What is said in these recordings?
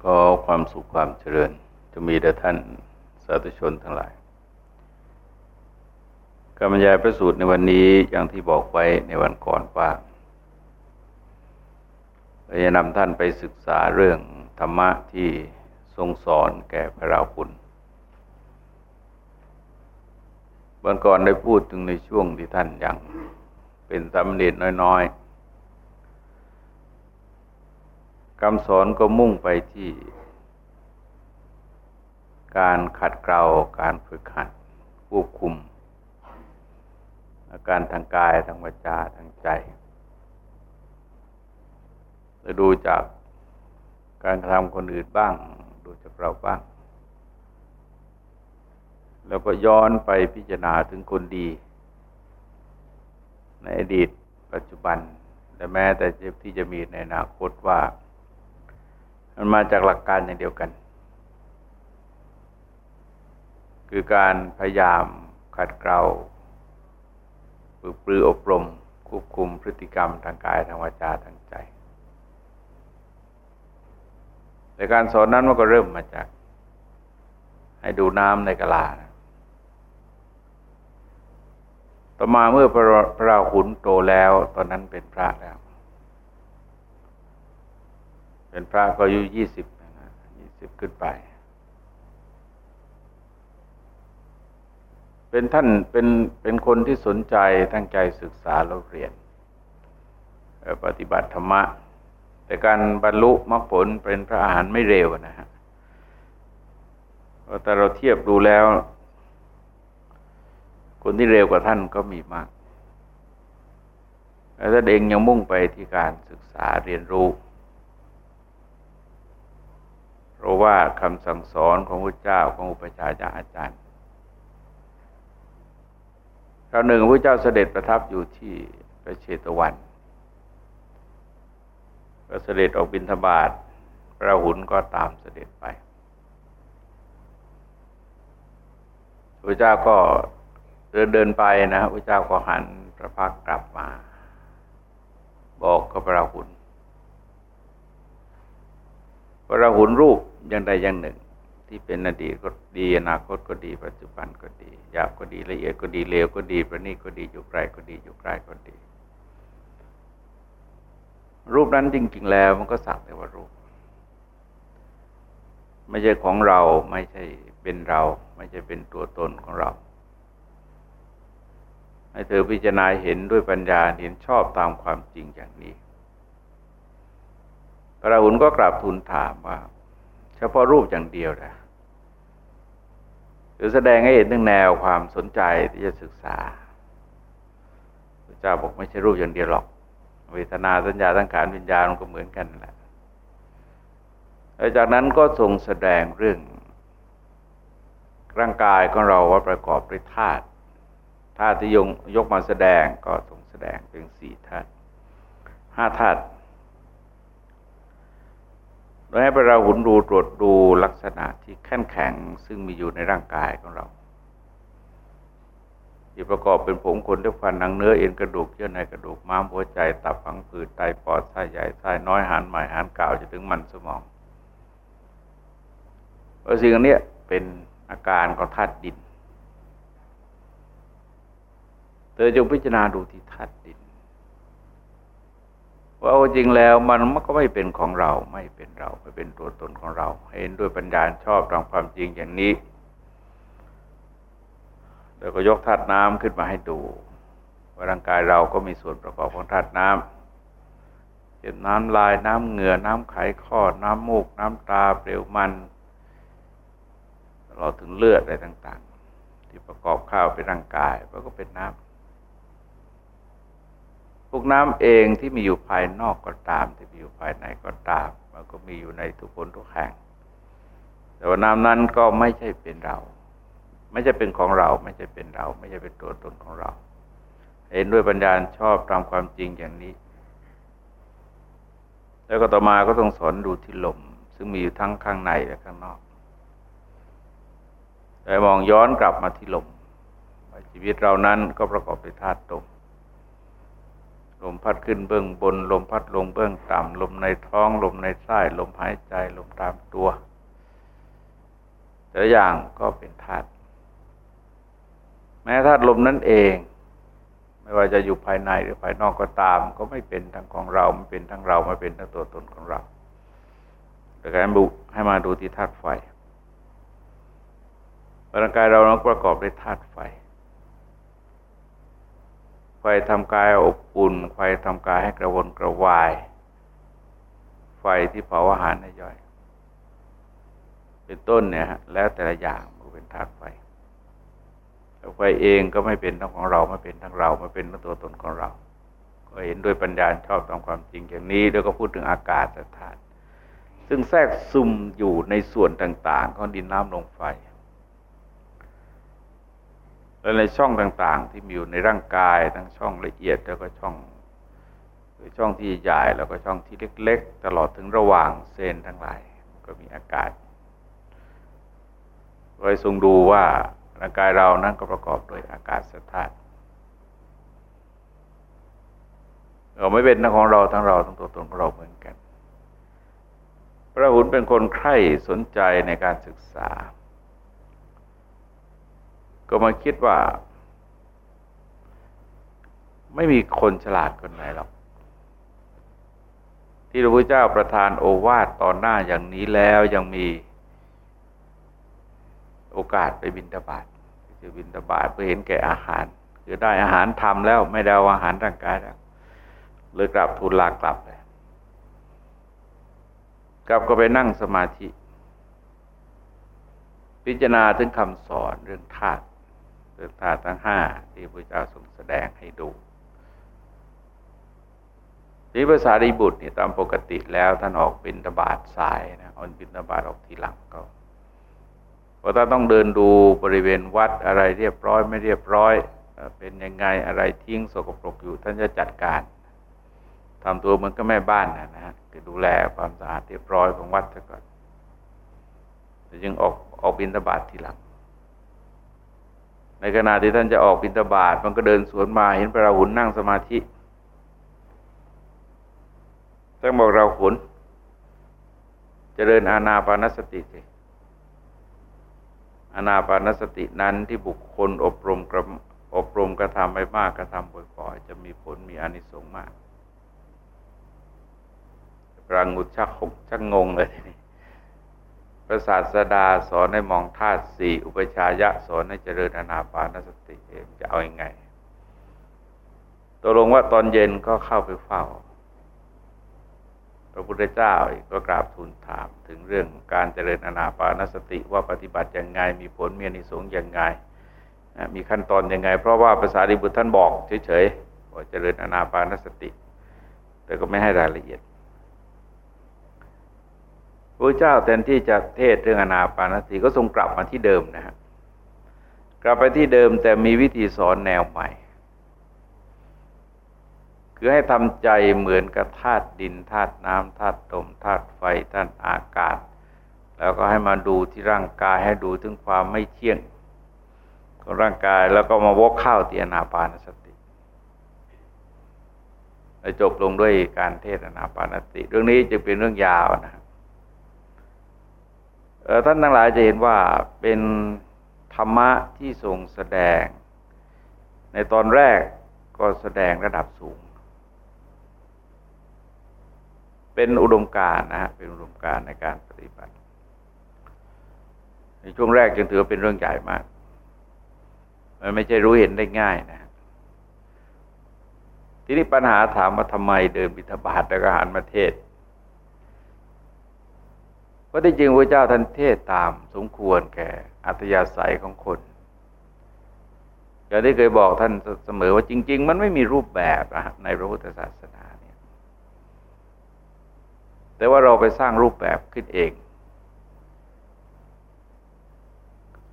ขอความสุขความเจริญจะมีแด่ท่านสาธุชนทั้งหลายการบรรยายประสูตรในวันนี้อย่างที่บอกไว้ในวันก่อนว่าเราจะนำท่านไปศึกษาเรื่องธรรมะที่ทรงสอนแก่พระราหุลวันก่อนได้พูดถึงในช่วงที่ท่านยังเป็นสามเณรน้อยๆ คำสอนก็มุ่งไปที่การขัดเกลาการฝึกหัดควบคุม อาการทางกายทางวาจาทางใจจะดูจากการกระทำคนอื่นบ้าง ดูจากเราบ้าง แล้วก็ย้อนไปพิจารณาถึงคนดี ในอดีตปัจจุบัน และแม้แต่ที่จะมีในอนาคตว่า มันมาจากหลักการอย่างเดียวกัน คือการพยายามขัดเกลาฝึกปรืออบรม ควบคุมพฤติกรรมทางกายทางวาจาทางใจ แต่การสอนนั้นมันก็เริ่มมาจาก ให้ดูน้ำในกะลาต่อมาเมื่อพระพระราหุลโตแล้ว ตอนนั้นเป็นพระแล้ว เป็นพระก็อายุยี่สิบยี่สิบขึ้นไป เป็นท่านเป็นเป็นคนที่สนใจตั้งใจศึกษาแล้วเรียน ปฏิบัติธรรมะ แต่การบรรลุมรรคผลเป็นพระอาหารไม่เร็วนะฮะแต่เราเทียบดูแล้ว คนที่เร็วกว่าท่านก็มีมากแต่ท่านเองยังมุ่งไปที่การศึกษาเรียนรู้ เพราะว่าคำสั่งสอนของพระเจ้าของอุปชาจาย์อาจารย์คราวหนึ่งพระเจ้าเสด็จประทับอยู่ที่พระเชตวันก็เสด็จออกบินทบาทพระหุนก็ตามเสด็จไปพระเจ้าก็เดินเดินไปนะพระเจ้าก็หันพระพักกลับมา บอกกับพระหุน พระหุนรูปอย่างใดอย่างหนึ่ง ที่เป็นอดีตก็ดีอนาคตก็ดี ปัจจุบันก็ดีหยาบก็ดีละเอียดก็ดีเลวก็ดีประณีตก็ดีอยู่ไกลก็ดีอยู่ใกล้ก็ดี รูปนั้นจริง ๆ แล้วมันก็สักแต่ว่ารูป ไม่ใช่ของเราไม่ใช่เป็นเรา ไม่ใช่เป็นตัวตนของเราให้เธอพิจารณาเห็นด้วยปัญญาเห็นชอบตามความจริงอย่างนี้ พระหุนก็กราบทูลถามว่า เฉพาะรูปอย่างเดียวนะหรือแสดงให้เห็นถึงแนวความสนใจที่จะศึกษาพระเจ้าบอกไม่ใช่รูปอย่างเดียวหรอก เวทนาสัญญาสังขารวิญญาณมันก็เหมือนกันแหละแล้วจากนั้นก็ทรงแสดงเรื่องร่างกายของเราว่าประกอบด้วยธาตุธาตุที่ยงยกมาแสดงก็ทรงแสดงเป็นสี่ธาตุห้าธาตุ โดยให้พระราหุลดูตรวจดูลักษณะที่แข็งแข็งซึ่งมีอยู่ในร่างกายของเรา ที่ประกอบเป็นผมขนด้วยฟันหนังเนื้อเอ็นกระดูกเยื่อในกระดูกม้ามหัวใจ ตับพังผืดไตปอดไส้ใหญ่ไส้น้อยหันใหม่หันเก่าจะถึงมันสมองเพราะสิ่งนี้เป็นอาการของธาตุดิน เธอจงพิจารณาดูที่ธาตุดิน ว่าจริงแล้วมันมันก็ไม่เป็นของเราไม่เป็นเราไม่เป็นตัวตนของเรา เห็นด้วยปัญญาชอบตามความจริงอย่างนี้แล้วก็ยกธาตุน้ำขึ้นมาให้ดูว่าร่างกายเราก็มีส่วนประกอบของธาตุน้ำเช่นน้ำลายน้ำเหงื่อน้ำไขข้อ น้ำมูก น้ำตาเปลวมัน เราถึงเลือดอะไรต่าง ๆ ที่ประกอบข้าวเป็นร่างกายมันก็เป็นน้ำ พวกน้ำเองที่มีอยู่ภายนอกก็ตาม ที่มีอยู่ภายในก็ตาม มันก็มีอยู่ในทุกคนทุกแห่ง แต่ว่าน้ำนั้นก็ไม่ใช่เป็นเรา ไม่ใช่เป็นของเรา ไม่ใช่เป็นเรา ไม่ใช่เป็นตัวตนของเรา เห็นด้วยปัญญาชอบตามความจริงอย่างนี้ แล้วก็ต่อมาก็ต้องสอนดูที่ลม ซึ่งมีอยู่ทั้งข้างในและข้างนอกแต่มองย้อนกลับมาที่ลมชีวิตเรานั้นก็ประกอบด้วยธาตุลม ลมพัดขึ้นเบื้องบน ลมพัดลงเบื้องต่ำลมในท้องลมในไส้ลมหายใจลมตามตัวแต่ละอย่างก็เป็นธาตุแม้ธาตุลมนั่นเอง ไม่ว่าจะอยู่ภายในหรือภายนอกก็ตาม ก็ไม่เป็นทั้งของเราไม่เป็นทั้งเราไม่เป็นทั้งตัวตนของเราแต่การบุให้มาดูที่ธาตุไฟร่างกายเราเราประกอบด้วยธาตุไฟ ไฟทำกายอบอุ่น ไฟทำกายให้กระวนกระวาย ไฟที่เผาอาหารให้ย่อย เป็นต้นเนี่ยฮะแล้วแต่ละอย่างมันเป็นธาตุไฟไฟเองก็ไม่เป็นทั้งของเราไม่เป็นทั้งเราไม่เป็นทั้งตัวตนของเรา ก็เห็นด้วยปัญญาชอบตามความจริงอย่างนี้ แล้วก็พูดถึงอากาศธาตุซึ่งแทรกซุมอยู่ในส่วนต่าง ๆ ของดินน้ำลมไฟ และในช่องต่างๆ ที่มีอยู่ในร่างกายทั้งช่องละเอียดแล้วก็ช่องหรือช่องที่ใหญ่แล้วก็ช่องที่เล็ก ๆ ตลอดถึงระหว่างเซนทั้งหลายก็มีอากาศไว้ทรงดูว่าร่างกายเรานั้นก็ประกอบด้วยอากาศธาตุเราไม่เป็นทั้งของเราทั้งเราทั้งตัวตนของเราเหมือนกัน พระหุนเป็นคนใคร่สนใจในการศึกษา ก็มาคิดว่า ไม่มีคนฉลาดคนไหนหรอก ที่พระพุทธเจ้าประทานโอวาทตอนหน้าอย่างนี้แล้วยังมีโอกาสไปบินตบาทคือบินตบาทเพื่อเห็นแก่อาหาร คือได้อาหารทำแล้วไม่ได้เอาอาหารร่างกายแล้วเลยกลับทูลลากลับเลยกลับก็ไปนั่งสมาธิ พิจารณาถึงคำสอนเรื่องธาตุ เรื่อธาตุทั้งห้าที่พระเจ้าทรงแสดงให้ดูที่ภาษาดีบุตรเนี่ยตามปกติแล้วท่านออกบินตบาทสายนะออกบินตบาทออกทีหลังก็เพราะท่านต้องเดินดูบริเวณวัดอะไรเรียบร้อยไม่เรียบร้อย เป็นยังไงอะไรทิ้งสกปรกอยู่ ท่านจะจัดการทำตัวเหมือนกับแม่บ้านนะนะคือดูแลความสะอาดเรียบร้อยของวัดซะก่อนจึงออกออกบินตบาททีหลัง ในขณะที่ท่านจะออกบิณฑบาตมันก็เดินสวนมาเห็นพระราหุลนั่งสมาธิท่านบอกเราหุนจะเดินอาณาปานสติสิอาณาปานสตินั้นที่บุคคลอบรมกระอบรมกระทำไปมากกระทำบ่อยๆจะมีผลมีอานิสงส์มากระงุดชักหกชักงงเลยทีนี้ พระศาสดาสอนให้มองธาตุสี่อุปชายะสอนให้เจริญอนาปานสติเองจะเอาอยัางไงตกลงว่าตอนเย็นก็เข้าไปเฝ้า พระพุทธเจ้าก็กราบทูลถามถึงเรื่องการเจริญอนาปานสติว่าปฏิบัติยังไง มีผลมีอนิสงส์ยังไง มีขั้นตอนยังไง เพราะว่าภาษาดิบุตรท่านบอกเฉยๆว่าเจริญอนาปานสติ แต่ก็ไม่ให้รายละเอียด พระเจ้าแทนที่จะเทศเรื่องอนาปานสติก็ทรงกลับมาที่เดิมนะฮะกลับไปที่เดิมแต่มีวิธีสอนแนวใหม่ คือให้ทำใจเหมือนกับธาตุดินธาตุน้ำธาตุลมธาตุไฟธาตุอากาศ แล้วก็ให้มาดูที่ร่างกายให้ดูถึงความไม่เที่ยงของร่างกายแล้วก็มาวกข้าตีอนาปานสติจบลงด้วยการเทศนาปานสติ เรื่องนี้จะเป็นเรื่องยาวนะ ท่านทั้งหลายจะเห็นว่าเป็นธรรมะที่ทรงแสดง ในตอนแรกก็แสดงระดับสูง เป็นอุดมการนะฮะเป็นอุดมการในการปฏิบัติ ในช่วงแรกจึงถือว่าเป็นเรื่องใหญ่มาก มันไม่ใช่รู้เห็นได้ง่ายนะ ทีนี้ปัญหาถามว่าทำไมเดินบิณฑบาตแล้วก็หันมาเทศ ราะที่จริงพระเจ้าท่านเทศตามสมควรแก่อัธยาศัยของคนอย่างที่เคยบอกท่านเสมอว่าจริง ๆ มันไม่มีรูปแบบในพระพุทธศาสนาเนี่ยแต่ว่าเราไปสร้างรูปแบบขึ้นเอง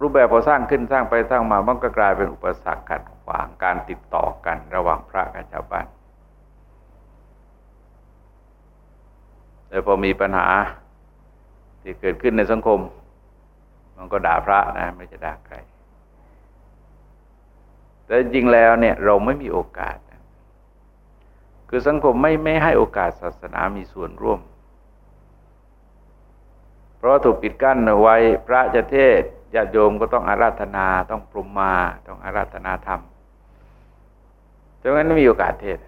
รูปแบบพอสร้างขึ้นสร้างไปสร้างมามันก็กลายเป็นอุปสรรคขัดขวางการติดต่อกันระหว่างพระกับชาวบ้านแต่พอมีปัญหา ที่เกิดขึ้นในสังคม มันก็ด่าพระนะ ไม่จะด่าใคร แต่จริงแล้วเนี่ยเราไม่มีโอกาส คือสังคมไม่ไม่ให้โอกาสศาสนามีส่วนร่วม เพราะถูกปิดกั้นเอาไว้พระจะเทศญาติโยมก็ต้องอาราธนาต้องปรุมมาต้องอาราธนาธรรมดังนั้นไม่มีโอกาสเทศ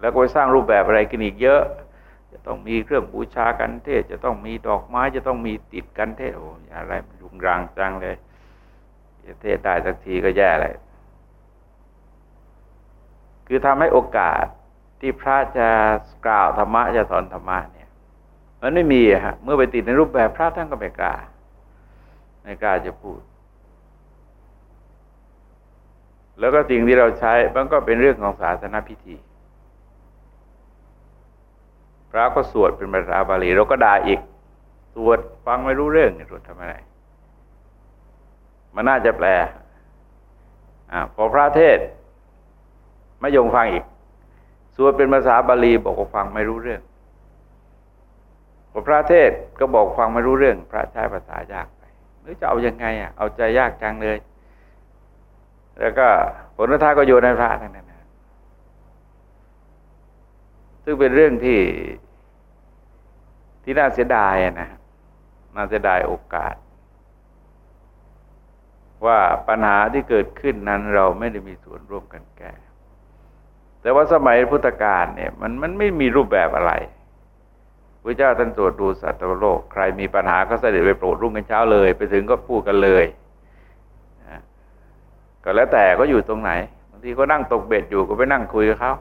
แล้วก็ไปสร้างรูปแบบอะไรกันอีกเยอะ จะต้องมีเครื่องบูชากันเทศ จะต้องมีดอกไม้จะต้องมีติดกันเทศโอ้ยอะไรมันรุงรังจังเลยจะเทศได้สักทีก็แย่เลยคือทำให้โอกาสที่พระจะกล่าวธรรมะจะสอนธรรมะเนี่ย มันไม่มีฮะเมื่อไปติดในรูปแบบพระท่านก็ไม่กล้าไม่กล้าจะพูด แล้วก็สิ่งที่เราใช้มันก็เป็นเรื่องของศาสนาพิธี ระก็สวดเป็นภาษาบาลีเราก็ด่าอีก สวดฟังไม่รู้เรื่องสวดทำอะไรมันน่าจะแปลอ่าพอพระเทศไม่ยงฟังอีก สวดเป็นภาษาบาลีบอกว่าฟังไม่รู้เรื่องพอพระเทศก็บอกฟังไม่รู้เรื่อง พระใช้ภาษายากไปหรือจะเอาอยัางไงอะเอาใจยากจังเลย แล้วก็ผลท้ายก็โยนในพระทั้งนั้นซึ่งเป็นเรื่องที่ ที่น่าเสียดายนะน่าเสียดายโอกาส ว่าปัญหาที่เกิดขึ้นนั้นเราไม่ได้มีส่วนร่วมกันแก้ แต่ว่าสมัยพุทธกาลเนี่ย มันมันไม่มีรูปแบบอะไรพระเจ้าท่านตรวจดูสัตว์โลก ใครมีปัญหาก็เสด็จไปโปรดรุ่งกันเช้าเลย ไปถึงก็พูดกันเลยก็แล้วแต่ก็อยู่ตรงไหนบางทีก็นั่งตกเบ็ดอยู่ก็ไปนั่งคุยกับเขา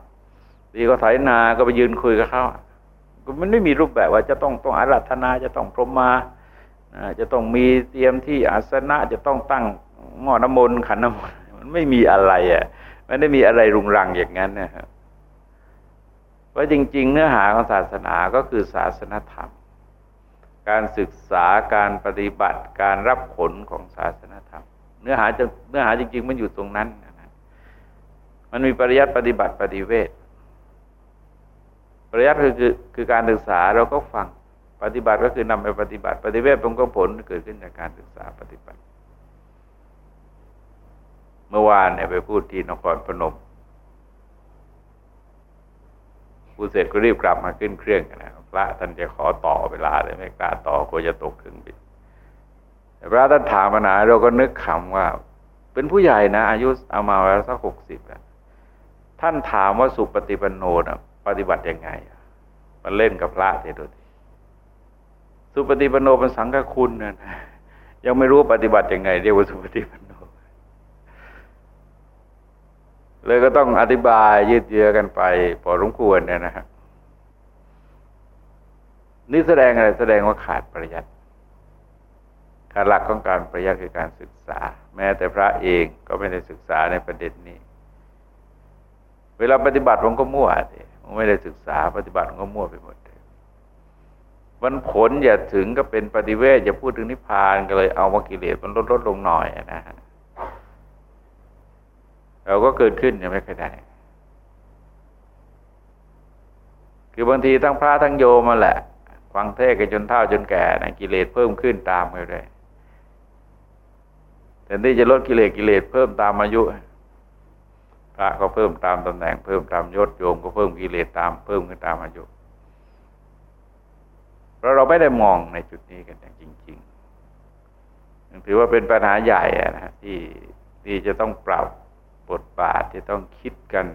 ทีก็ไถนาก็ไปยืนคุยกับเขา มันไม่มีรูปแบบว่าจะต้องต้องอารัธนาจะต้องพรหมาจะต้องมีเตรียมที่อาสนะจะต้องตั้งหม้อน้ำมนต์ขันน้ำมนต์มันไม่มีอะไรอะไม่ได้มีอะไรรุงรังอย่างนั้นนะครับว่าจริง ๆ เนื้อหาของศาสนาก็คือศาสนธรรม การศึกษาการปฏิบัติการรับผลของศาสนธรรม เนื้อหาจะเนื้อหาจริง ๆ มันอยู่ตรงนั้นนะมันมีปริยัติปฏิบัติปฏิเวท ปริยัติคือคือคือการศึกษาเราก็ฟังปฏิบัติก็คือนำไปปฏิบัติ ปฏิเวทเป็นก็ผลเกิดขึ้นจากการศึกษาปฏิบัติ เมื่อวานเนี่ยไปพูดที่นครพนมพูดเสร็จก็รีบกลับมาขึ้นเครื่องกันนะพระท่านจะขอต่อเวลาเลยไม่กล้าต่อกลัวจะตกเครื่องบินแต่พระท่านถามมานาเราก็นึกขำว่า เป็นผู้ใหญ่นะ อายุเอามาแล้วสักหกสิบแล้วท่านถามว่าสุปฏิปันโนนะ ปฏิบัติยังไง มันเล่นกับพระเทดุสุปฏิปโนเป็นสังฆคุณนะยังไม่รู้ปฏิบัติยังไงเรียกว่าสุปฏิปันโน เลยก็ต้องอธิบายยืดเยื้อกันไปพอสมควรเนี่ยนะฮะนี่แสดงอะไรแสดงว่าขาดประหยัดขาดหลักของการประหยัดคือการศึกษา แม้แต่พระเองก็ไม่ได้ศึกษาในประเด็นนี้ เวลาปฏิบัติผมก็มั่วสิผม ไม่ได้ศึกษาปฏิบัติก็มั่วไปหมดวันผลอย่าถึงก็เป็นปฏิเวทอย่าพูดถึงนิพพานก็เลยเอามากิเลสมันลดลดลงหน่อยนะฮะเราก็เกิดขึ้นยังไม่เคยได้ คือบางทีทั้งพระทั้งโยมมาแหละฟังเทศกันจนเท่าจนแก่นะกิเลสเพิ่มขึ้นตามไปเลยแต่ที่จะลดกิเลสกิเลสเพิ่มตามอายุ พระก็เพิ่มตามตำแหน่งเพิ่มตามยศโยมก็เพิ่มกิเลสตามเพิ่มขึ้นตามอายุเพราะเราไม่ได้มองในจุดนี้กันอย่างจริงๆถือว่าเป็นปัญหาใหญ่นะที่ที่จะต้องปรับบทบาทที่ต้องคิดกัน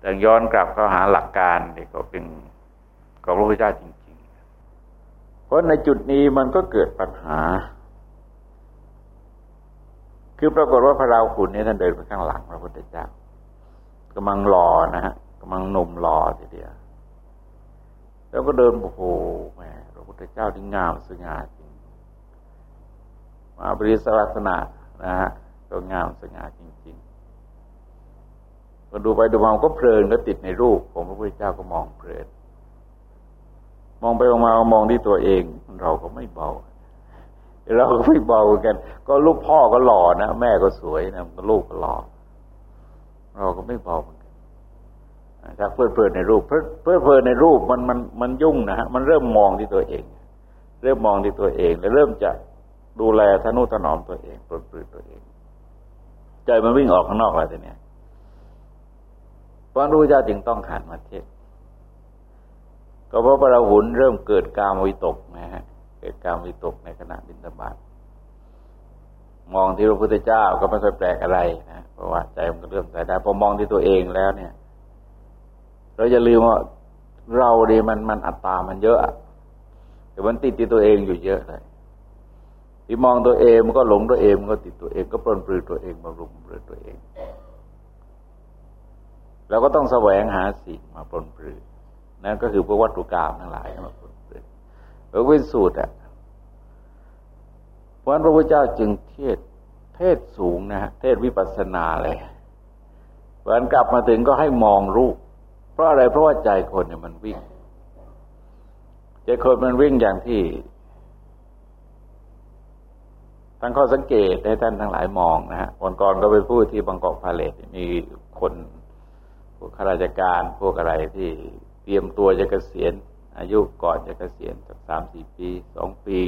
แต่ย้อนกลับเข้าหาหลักการนี่ก็เป็นของพระพุทธเจ้าจริงๆ เพราะในจุดนี้มันก็เกิดปัญหา คือปรากฏว่าพระราหุลนี่ท่านเดินไปข้างหลังพระพุทธเจ้า กำลังรอนะฮะกำลังหนุ่มรอทีเดียวแล้วก็เดินโอ้โหแม่พระพุทธเจ้าที่งามสง่าจริงมาบริสลักษณะนะฮะก็งามสง่าจริงก็ดูไปดูมาก็เพลินก็ติดในรูปของพระพุทธเจ้าก็มองเพลินมองไปมองมามองที่ตัวเอง เราก็ไม่เบา เราก็ไม่เบากัน ก็ลูกพ่อก็หล่อนะแม่ก็สวยนะลูกก็หล่อ เราก็ไม่เบาเหมือนกันถ้าเพลิดเพลินในรูปเพลิดเพลินในรูปมันมันมันยุ่งนะฮะมันเริ่มมองที่ตัวเอง เริ่มมองที่ตัวเองแล้วเริ่มจะดูแลทนุถนอมตัวเองปลดปลื้ตัวเอง ใจมันวิ่งออกข้างนอกอะไรทีเนี้ยพระรู้เจ้าจึงต้องหันมาเทศ ก็เพราะพระราหุลเริ่มเกิดกามวิตกนะฮะเกิดกามวิตกในขณะบิณฑบาต มองที่พระพุทธเจ้าก็ไม่ค่อยแปลกอะไรนะเพราะว่าใจมันก็เริ่มใส่ได้พอมองที่ตัวเองแล้วเนี่ย เราจะลืมว่าเราดีมันมันอัตตามันเยอะแต่มันติดที่ตัวเองอยู่เยอะเลยที่มองตัวเองมันก็หลงตัวเองมันก็ติดตัวเองก็ปลนปลือตัวเองบำรุงปลือตัวเองเราก็ต้องแสวงหาสิ่งมาปลนปลือนั่นก็คือพวกวัตถุกรรมทั้งหลายมาปลนปลือพระวิสูตรอะ ราะพระพุทธเจ้าจึงเทศเทศสูงนะฮะเทศวิปัสสนาเลยวันกลับมาถึงก็ให้มองรูป เพราะอะไรเพราะว่าใจคนเนี่ยมันวิ่งใจคนมันวิ่งอย่างที่ทั้งข้อสังเกตให้ท่านทั้งหลายมองนะฮะวันก่อนก็ไปพูดที่บางกอกพาเลตมีคนพวกข้าราชการพวกอะไรที่เตรียมตัวจะเกษียณอายุก่อนจะเกษียณสักสามสี่ปีสองปี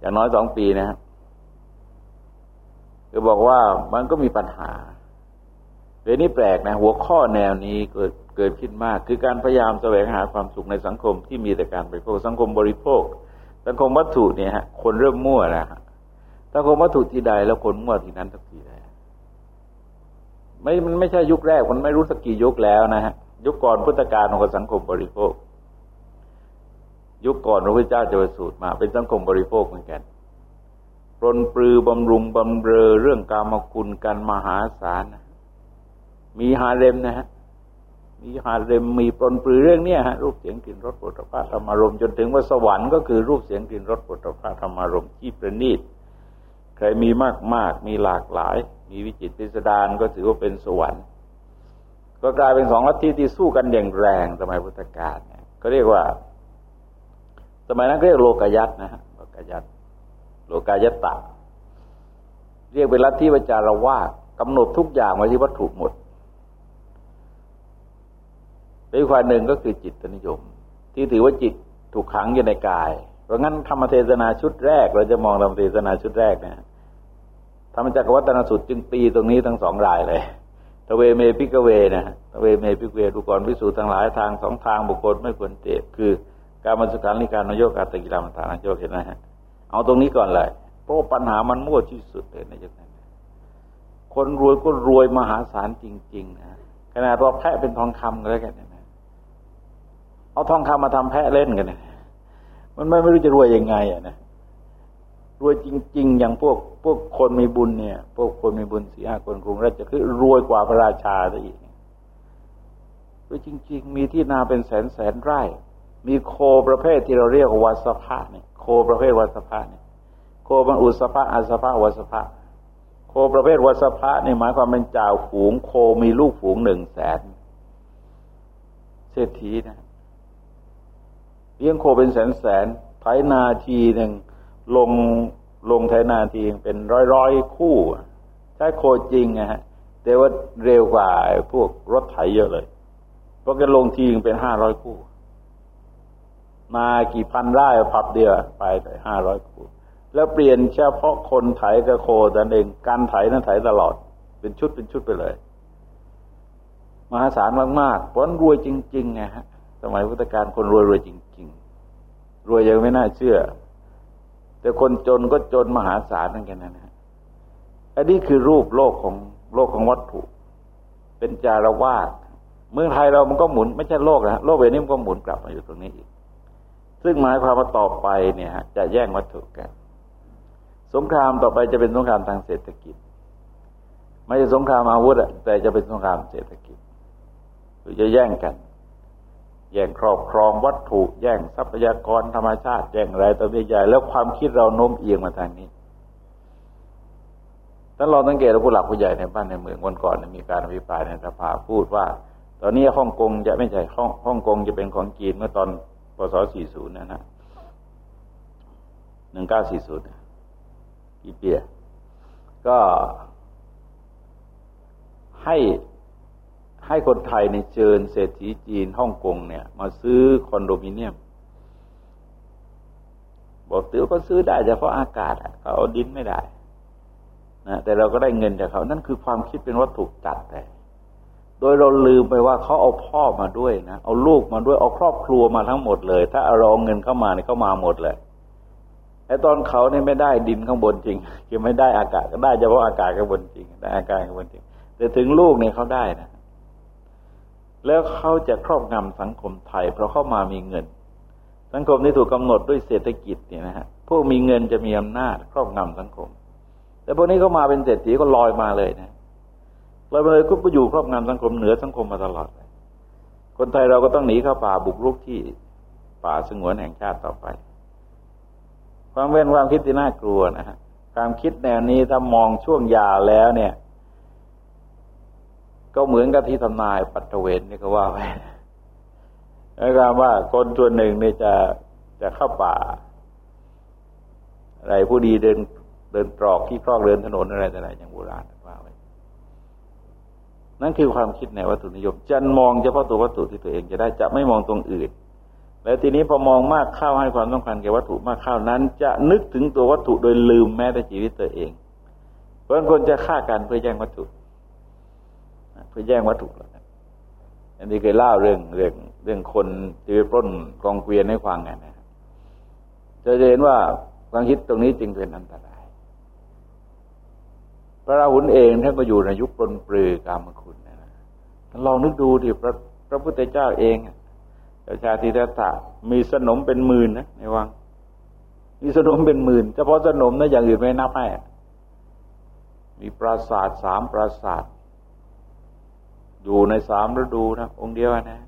อย่างน้อยสองปีนะครับ ก็บอกว่ามันก็มีปัญหาเรื่องนี้แปลกนะ หัวข้อแนวนี้เกิดเกิดขึ้นมาก คือการพยายามแสวงหาความสุขในสังคมที่มีแต่การบริโภคสังคมบริโภค สังคมวัตถุเนี่ยฮะคนเริ่มมั่วแล้วสังคมวัตถุที่ใดแล้วคนมั่วที่นั้นสักทีใดไม่มันไม่ใช่ยุคแรก มันไม่รู้สักกี่ยุคแล้วนะฮะยุคก่อนพุทธกาลของสังคมบริโภค ยุคก่อนพระพุทธเจ้าจะไปสูตรมา เป็นสังคมบริโภคเหมือนกัน รนปลือบำรุงบำเรอเรื่องกามคุณกันมหาศาลมีฮาเร็มนะฮะ มีฮาเร็มมีปรนปลือเรื่องเนี้ยฮะรูปเสียงกลิ่นรสปุถะธรรมารมจนถึงว่าสวรรค์ก็คือรูปเสียงกลิ่นรสปุถะธรรมารมที่ประณีตใครมีมากมากมีหลากหลาย มีวิจิตพิสดารก็ถือว่าเป็นสวรรค์ก็กลายเป็นสองลัทธิที่สู้กันอย่างแรงสมัยพุทธกาลเนี่ยก็เรียกว่า สมัยนั้นเรียกโลกยัตนะฮะโลกยัต โลกายตะ เรียกเป็นลัทธิวิจารวาสกำหนดทุกอย่างไว้ที่วัตถุหมดอีกฝ่ายหนึ่งก็คือจิตนิยม ที่ถือว่าจิตถูกขังอยู่ในกาย เพราะงั้นธรรมเทศนาชุดแรก เราจะมองธรรมเทศนาชุดแรกเนี่ยธรรมจักกัปปวัตตนสูตรจึงตีตรงนี้ทั้งสองรายเลยทเวเม ภิกขเวนะทเวเม ภิกขเวดูก่อนภิกษุทั้งหลายทางสองทางบุคคลไม่ควรเสพคือ การมาสุขานิการนโยกาตกิรามฐานโยกเห็นไหมฮะ เอาตรงนี้ก่อนเลยเพราะปัญหามันมั่วที่สุดเลยในยุคนั้นคนรวยก็รวยมหาศาลจริง ๆ นะขนาดว่าแพะเป็นทองคำก็แล้วกันนะเอาทองคำมาทำแพะเล่นกันนะมันไม่ไม่รู้จะรวยยังไงอะนะรวยจริง ๆ อย่างพวกพวกคนมีบุญเนี่ย พวกคนมีบุญสี่ห้าคนกรุงราชคือรวยกว่าพระราชาซะอีกรวยจริง ๆ มีที่นาเป็นแสนแสนไร่ มีโคประเภทที่เราเรียกวัสภะเนี่ยโคประเภทวัสภะเนี่ยโคมันอุสภะอาสภะวัสภะโคประเภทวัสภะนี่ยหมายความเป็นจ้าฝูงโคมีลูกฝูงหนึ่งแสนเศรษฐีนะเลี้ยงโคเป็นแสนแสนไถนาทีหนึ่งลงลงไถนาทีเป็นร้อยร้อยคู่ใช้โคจริงนะฮะแต่ว่าเร็วกว่าพวกรถไถเยอะเลย เพราะแกลงทีเป็นห้าร้อยคู่ มากี่พันไร่พับเดียวไปแต่ห้าร้อยคู่แล้วเปลี่ยนเฉพาะคนไถกับโคแต่เอง การไถนั้นไถตลอด เป็นชุดเป็นชุดไปเลย มหาศาลมากๆเพราะรวยจริงๆไงฮะ สมัยพุทธกาลคนรวยรวยจริง ๆ รวยยังไม่น่าเชื่อ แต่คนจนก็จนมหาศาลนั่นกันนะฮะอันนี้คือรูปโลกของโลกของวัตถุ เป็นจารวาสเมืองไทยเรามันก็หมุน ไม่ใช่โลกนะโลกเวนี้มันก็หมุนกลับมาอยู่ตรงนี้อีก ซึ่งหมายความว่าต่อไปเนี่ยจะแย่งวัตถุกัน สงครามต่อไปจะเป็นสงครามทางเศรษฐกิจ ไม่ใช่สงครามอาวุธอะแต่จะเป็นสงครามเศรษฐกิจหรือจะแย่งกัน แย่งครอบครองวัตถุ แย่งทรัพยากรธรรมชาติ แย่งอะไรตัวใหญ่แล้วความคิดเราโน้มเอียงมาทางนี้ถ้าเราสังเกตผู้หลักผู้ใหญ่ในบ้านในเมืองวันก่อนมีการอภิปรายในสภาพูดว่า ตอนนี้ฮ่องกงจะไม่ใช่ฮ่องฮ่องกงจะเป็นของจีนเมื่อตอน ศ40นะนะ1940กี่ปีก็ให้ให้คนไทยในเชิญเศรษฐีจีนฮ่องกงเนี่ย มาซื้อคอนโดมิเนียม บอกเตือก็ซื้อได้เฉพาะอากาศเขาเอาดินไม่ได้นะแต่เราก็ได้เงินจากเขา นั่นคือความคิดเป็นวัตถุจัดแต่ โดยเราลืมไปว่าเขาเอาพ่อมาด้วยนะ เอาลูกมาด้วย เอาครอบครัวมาทั้งหมดเลย ถ้าเราเอาเงินเข้ามาเนี่ยเขามาหมดเลยไอ้ตอนเขาเนี่ยไม่ได้ดินข้างบนจริงคือไม่ได้อากาศก็ได้เฉพาะอากาศข้างบนจริง ได้อากาศข้างบนจริง แต่ถึงลูกเนี่ยเขาได้นะ แล้วเขาจะครอบงำสังคมไทย เพราะเข้ามามีเงิน สังคมนี้ถูกกาหนดด้วยเศรษฐกิจเนี่ยนะฮะพวกมีเงินจะมีอำนาจครอบงำสังคม แต่พวกนี้เขามาเป็นเศรษฐีก็ลอยมาเลยนะ ลอยมาเลยก็อยู่ครอบงำสังคมเหนือสังคมมาตลอดเลยคนไทยเราก็ต้องหนีเข้าป่าบุกรุกที่ป่าสงวนแห่งชาติต่อไป ความเป็นความคิดที่น่ากลัวนะฮะความคิดแนวนี้ถ้ามองช่วงยาแล้วเนี่ย ก็เหมือนกับที่ทำนายปัตเวนนี่ก็ว่าไปนะครับว่าคนส่วนหนึ่งเนี่ยจะจะเข้าป่า อะไรผู้ดีเดินเดินตรอกที่ครอกเดินถนนอะไรแต่ไรอย่างโบราณว่าไว้ นั่นคือความคิดในวัตถุนิยมจะมองเฉพาะตัววัตถุที่ตัวเองจะได้จะไม่มองตรงอื่น แล้วทีนี้พอมองมากเข้าให้ความสำคัญแก่วัตถุมากเข้านั้น จะนึกถึงตัววัตถุโดยลืมแม้แต่ชีวิตตัวเองเพราะคนจะฆ่ากันเพื่อแย่งวัตถุ เพื่อแย่งวัตถุแล้วอันนี้เคยเล่าเรื่องเรื่องเรื่องคนที่ปล้นกองเกวียนให้ฟังไงนะครับจะเห็นว่าความคิดตรงนี้จึงเป็นอันตราย ระราหุลเองท่านก็อยู่ในยุคปลนปลือกามคุณนะลองนึกดูดิพระพระพุทธเจ้าเองประชาธิตถะมีสนมเป็นหมื่นนะในวัง มีสนมเป็นหมื่นเฉพาะสนมนะอย่างอื่นไม่นับให้มีปราสาทสามปราสาท อยู่ในสามฤดูนะองค์เดียวนะ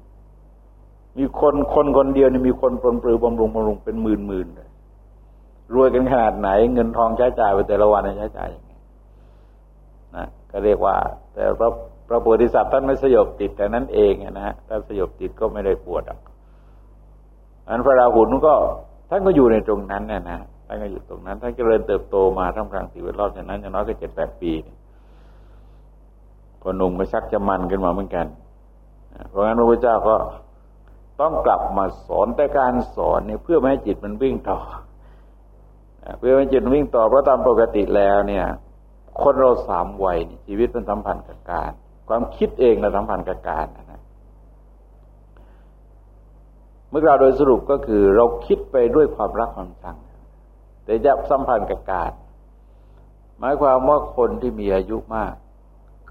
มีคนคนคนเดียวนี่มีคนปลนปลือบำรุงบำรุงเป็นหมื่นหมื่นเลยรวยกันขนาดไหน เงินทองใช้จ่ายไปแต่ละวันใช้จ่ายอย่างไง นะก็เรียกว่า แต่พระพระโพธิสัตว์ท่านไม่สยบติดแต่นั้นเองนะฮะถ้านสยบติดก็ไม่ได้ปวดอะอันพระราหุลก็ท่านก็อยู่ในตรงนั้นเนี่ยนะท่านก็อยู่ตรงนั้น ท่านเจริญเติบโตมาท่ามกลางสิ่งแวดล้อมอย่างนั้นอย่างน้อยก็เจ็ดแปดปีพอหนุ่มก็ชักจะมันขึ้นมาเหมือนกัน เพราะงั้นพระพุทธเจ้าก็ต้องกลับมาสอนแต่การสอนเนี่ยเพื่อไม่ให้จิตมันวิ่งต่อ เพื่อให้จิตวิ่งต่อเพราะตามปกติแล้วเนี่ย คนเราสามวัยชีวิตมันสัมพันธ์กับการ ความคิดเองเราสัมพันธ์กับการนะเมื่อเราโดยสรุปก็คือเราคิดไปด้วยความรักความชัง แต่จะสัมพันธ์กับการ หมายความว่าคนที่มีอายุมาก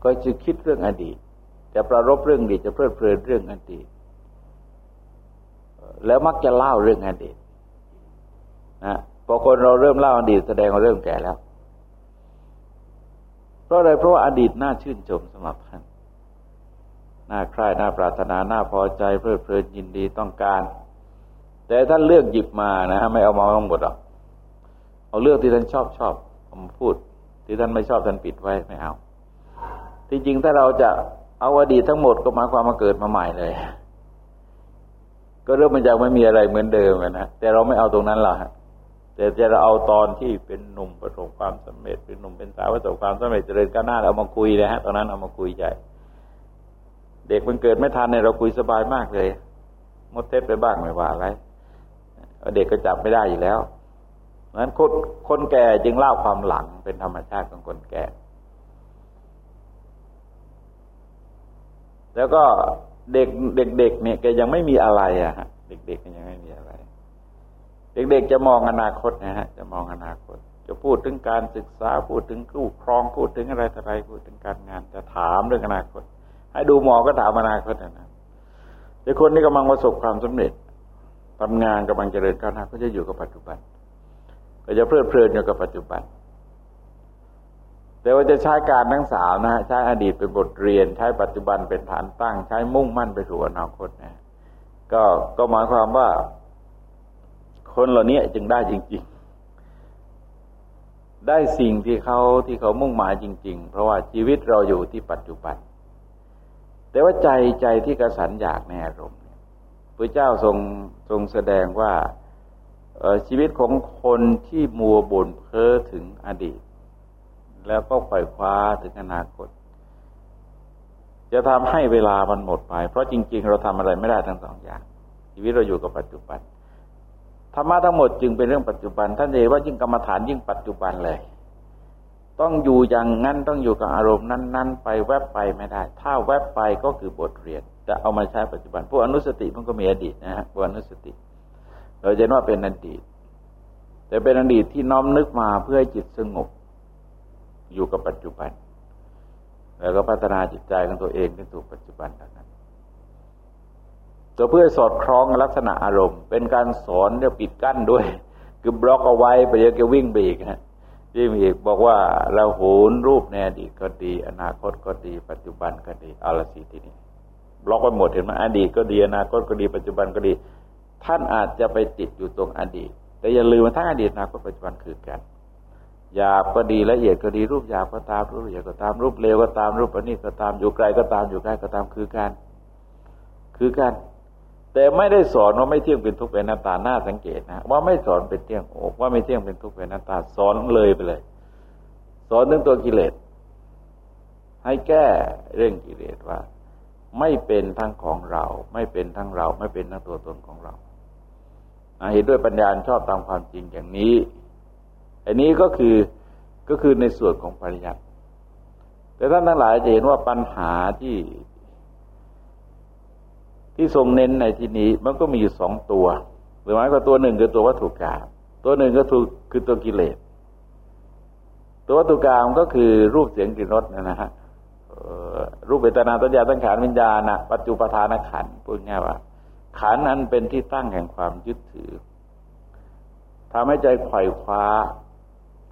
ก็จะคิดเรื่องอดีต จะประรบเรื่องอดีตจะเพลิดเพลินเรื่องอดีตแล้วมักจะเล่าเรื่องอดีตนะพอคนเราเริ่มเล่าอดีตแสดงว่าเริ่มแก่แล้ว ราะอะไรเพราะว่าอดีตน่าชื่นชมสำหรับท่านน่าใคร่น่าปรารถนาน่าพอใจเพลิดเพลินยินดีต้องการ แต่ท่านเลือกหยิบมานะฮะไม่เอามาทั้งหมดหรอกเอาเลือกที่ท่านชอบชอบผมพูด ที่ท่านไม่ชอบท่านปิดไว้ไม่เอา ที่จริงถ้าเราจะเอาอดีตทั้งหมดก็มาความมาเกิดมาใหม่เลย ก็เริ่มมันจากไม่มีอะไรเหมือนเดิมนะแต่เราไม่เอาตรงนั้นหรอก แต่จะเราเอาตอนที่เป็นหนุ่มประสบความสำเร็จเป็นหนุ่มเป็นสาวประสบความสำเร็จเจริญก้าวหน้าเอามาคุยนะฮะตอนนั้นเอามาคุยใหญ่ เด็กมันเกิดไม่ทันเนี่ยเราคุยสบายมากเลยมดเทปไปบ้างไม่ว่าอะไรเด็กก็จับไม่ได้อยู่แล้วนั้นคนคนแก่จึงเล่าความหลังเป็นธรรมชาติของคนแก่ แล้วก็เด็กเด็กๆเนี่ยแกยังไม่มีอะไรอะฮะเด็กๆยังไม่มีอะไร เด็กๆจะมองอนาคตนะฮะจะมองอนาคต จะพูดถึงการศึกษาพูดถึงคู่ครองพูดถึงอะไรอะไรพูดถึงการงาน จะถามเรื่องอนาคต ให้ดูหมอก็ถามอนาคตนะแต่คนที่กำลังประสบความสำเร็จทำงานกำลังเจริญก้าวหน้าก็จะอยู่กับปัจจุบัน ก็จะเพลิดเพลินอยู่กับปัจจุบัน แต่ว่าจะใช้การทั้งสามนะฮะใช้อดีตเป็นบทเรียน ใช้ปัจจุบันเป็นฐานตั้ง ใช้มุ่งมั่นไปสู่อนาคตนะก็ก็หมายความว่า คนเหล่านี้จึงได้จริง ๆ ได้สิ่งที่เขาที่เขามุ่งหมายจริง ๆ เพราะว่าชีวิตเราอยู่ที่ปัจจุบัน แต่ว่าใจใจที่กระสันอยากในอารมณ์พระเจ้าทรงทรงแสดงว่าชีวิตของคนที่มัวบ่นเพ้อถึงอดีต แล้วก็ปล่อยคว้าถึงอนาคต จะทำให้เวลามันหมดไป เพราะจริง ๆ เราทำอะไรไม่ได้ทั้งสองอย่าง ชีวิตเราอยู่กับปัจจุบัน ธรรมะทั้งหมดจึงเป็นเรื่องปัจจุบัน ท่านเห็นว่ายิ่งกรรมฐานยิ่งปัจจุบันเลย ต้องอยู่อย่างนั้นต้องอยู่กับอารมณ์นั้น ๆ ไปแวบไปไม่ได้ ถ้าแวบไปก็คือบทเรียนจะเอามาใช้ปัจจุบัน พวกอนุสติมันก็มีอดีตนะฮะพวกอนุสติ เราจะเห็นว่าเป็นอดีต แต่เป็นอดีตที่น้อมนึกมาเพื่อให้จิตสงบอยู่กับปัจจุบัน แล้วก็พัฒนาจิตใจของตัวเองขึ้นสู่ปัจจุบันนั้น ตัวเพื่อสอดคล้องลักษณะอารมณ์ เป็นการสอนเรียกปิดกั้นด้วย คือบล็อกเอาไว้ไปเดี๋ยวแกวิ่งไปอีกฮะยิ่งอีกบอกว่าเราโหนรูปในอดีตก็ดี อนาคตก็ดี ปัจจุบันก็ดีเอาละสิทีนี้บล็อกไปหมดเห็นไหมอดีตก็ดีอนาคตก็ดีปัจจุบันก็ดี ท่านอาจจะไปติดอยู่ตรงอดีต แต่อย่าลืมว่าทั้งอดีตอนาคตปัจจุบันคือกันหยาบก็ดีละเอียดก็ดีรูปหยาบก็ตามรูปละเอียดก็ตามรูปเลวก็ตามรูปประณีตก็ตามอยู่ไกลก็ตามอยู่ใกล้ก็ตามคือการ คือการ แต่ไม่ได้สอนว่าไม่เที่ยงเป็นทุกข์เป็นน้าตาหน้าสังเกตนะว่าไม่สอนเป็นเที่ยงโอว่าไม่เที่ยงเป็นทุกข์เป็นน้าตาสอนเลยไปเลย สอนเรื่องตัวกิเลสให้แก้เรื่องกิเลสว่า ไม่เป็นทั้งของเรา ไม่เป็นทั้งเรา ไม่เป็นทั้งตัวตนของเราเห็นด้วยปัญญาชอบตามความจริงอย่างนี้ อันนี้ก็คือก็คือในส่วนของปริยัติแต่ท่านทั้งหลายจะเห็นว่าปัญหาที่ ที่ทรงเน้นในที่นี้มันก็มีอยู่สองตัว หรือหมายว่าตัวหนึ่งคือตัววัตถุกรรมตัวหนึ่งก็ถูกคือตัวกิเลส ตัววัตถุกรรมก็คือรูปเสียงกลิ่นรสนะฮะรูปเวทนาตัญญาตั้งขานวิญญาณปัจจุปทานขันพูดง่ายว่า ขันนั้นเป็นที่ตั้งแห่งความยึดถือทำให้ใจไขว่คว้า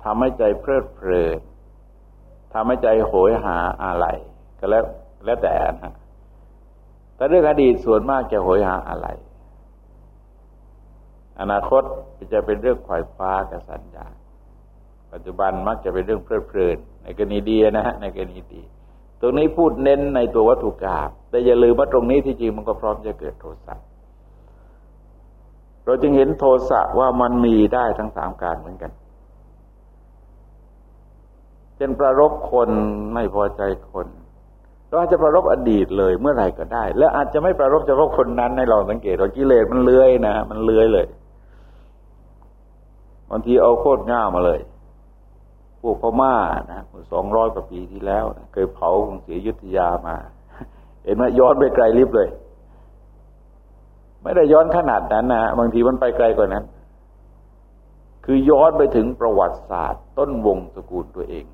ทำให้ใจเพลิดเพลินทำให้ใจโหยหาอะไรก็แล้วแล้วแต่นะ แต่เรื่องอดีตส่วนมากจะโหยหาอะไร อนาคตจะเป็นเรื่องขวายคว้ากับสัญญา ปัจจุบันมักจะเป็นเรื่องเพลิดเพลิน ในกรณีดีนะฮะในกรณีดี ตรงนี้พูดเน้นในตัววัตถุกรรมแต่อย่าลืมว่าตรงนี้ที่จริงมันก็พร้อมจะเกิดโทสะเราจึงเห็นโทสะว่ามันมีได้ทั้งสามการเหมือนกันเช่นประรบคนไม่พอใจคน เราอาจจะประรบอดีตเลยเมื่อไหร่ก็ได้ แล้วอาจจะไม่ประรบเฉพาะคนนั้นให้เราสังเกตว่ากิเลสมันเลื้อยนะมันเลื้อยเลยบางทีเอาโคตรง่ามาเลยพวกพม่านะสองร้อยกว่าปีที่แล้วนะเคยเผากรุงศรีอยุธยามา เห็นไหมย้อนไปไกลลิบเลย ไม่ได้ย้อนขนาดนั้นนะบางทีมันไปไกลกว่านั้น คือย้อนไปถึงประวัติศาสตร์ ต้นวงตระกูลตัวเอง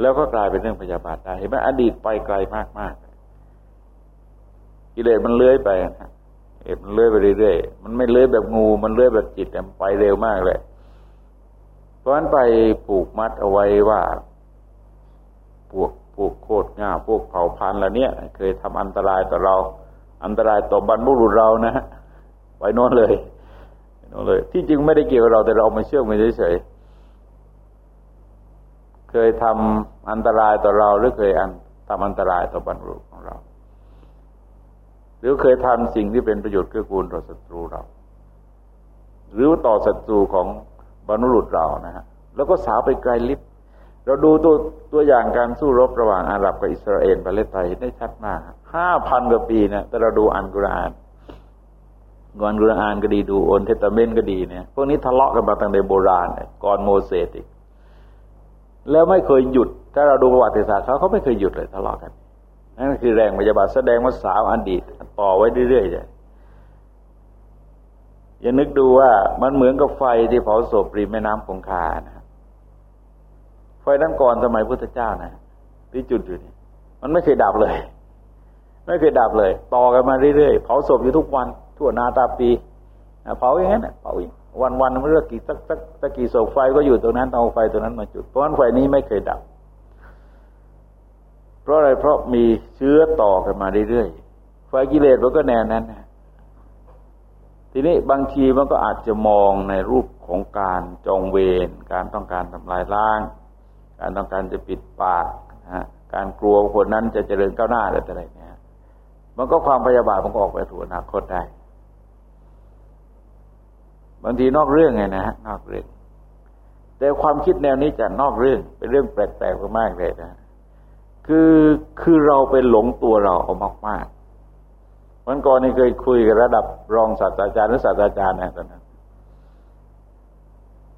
แล้วก็กลายเป็นเรื่องพยาบาทได้เห็นไหมอดีตไปไกลมากมากกิเลสมันเลื้อยไปนะเอ็มันเลื้อยไปเรื่อยๆมันไม่เลื้อยแบบงู มันเลื้อยแบบจิตมันไปเร็วมากเลย เพราะฉะนั้นไปปลูกมัดเอาไว้ว่าพวกพวกโคตรง่าพวกเผ่าพันธุ์เหล่านี้เคยทำอันตรายต่อเรา อันตรายต่อบรรพบุรุษเรานะฮะไว้นอนเลยนอนเลย ที่จริงไม่ได้เกี่ยวกับเราแต่เราไม่เชื่อมันเฉยๆ เคยทำอันตรายต่อเราหรือเคยทำอันตรายต่อบรรลุของเรา หรือเคยทำสิ่งที่เป็นประโยชน์เกื้อกูลต่อศัตรูเรา หรือต่อศัตรูของบรรลุเรานะฮะแล้วก็สาวไปไกลลิบเราดูตัวตัวอย่างการสู้รบระหว่างอาหรับกับอิสราเอลประเทศไทยได้ชัดมากห้าพันกว่าปีนะแต่เราดูอันกุรอานก่อนกุรอานก็ดีดูอนเทตเมนก็ดีเนี่ยพวกนี้ทะเลาะกันมาตั้งแต่โบราณก่อนโมเสสอีก แล้วไม่เคยหยุด ถ้าเราดูประวัติศาสตร์เขาเขาไม่เคยหยุดเลยทะเลาะกันนั่นคือแรงพยาบาทแสดงว่าสาวอดีตต่อไว้เรื่อยๆเลยอย่านึกดูว่ามันเหมือนกับไฟที่เผาศพริมแม่น้ำคงคานะไฟนั้นก่อนสมัยพุทธเจ้านะที่จุดอยู่นี่มันไม่เคยดับเลย ไม่เคยดับเลย ต่อกันมาเรื่อยๆเผาศพอยู่ทุกวัน ทั่วนาตาปีเผาอย่างนั้นเผาอย่าง วันวันมันเลือกกี่สักสักสักกี่โศกไฟก็อยู่ตรงนั้นเอาไฟตรงนั้นมาจุด เพราะนั้นไฟนี้ไม่เคยดับ เพราะอะไรเพราะมีเชื้อต่อกันมาเรื่อยๆไฟกิเลสมันก็แนวนั้นนะทีนี้บางทีมันก็อาจจะมองในรูปของการจองเวรการต้องการทำลายล้าง การต้องการจะปิดปากนะการกลัวคนนั้นจะเจริญก้าวหน้าอะไรต่ออะไรเนี่ยมันก็ความพยาบาทมันก็ออกไปถูกอนาคตได้ บางทีนอกเรื่องไงนะฮะนอกเรื่อง แต่ความคิดแนวนี้จะนอกเรื่อง เป็นเรื่องแปลกๆมากเลยนะ คือคือเราไปหลงตัวเราเอามากๆวันก่อนนี่เคยคุยกับระดับรองศาสตราจารย์หรือศาสตราจารย์นะตอนนั้น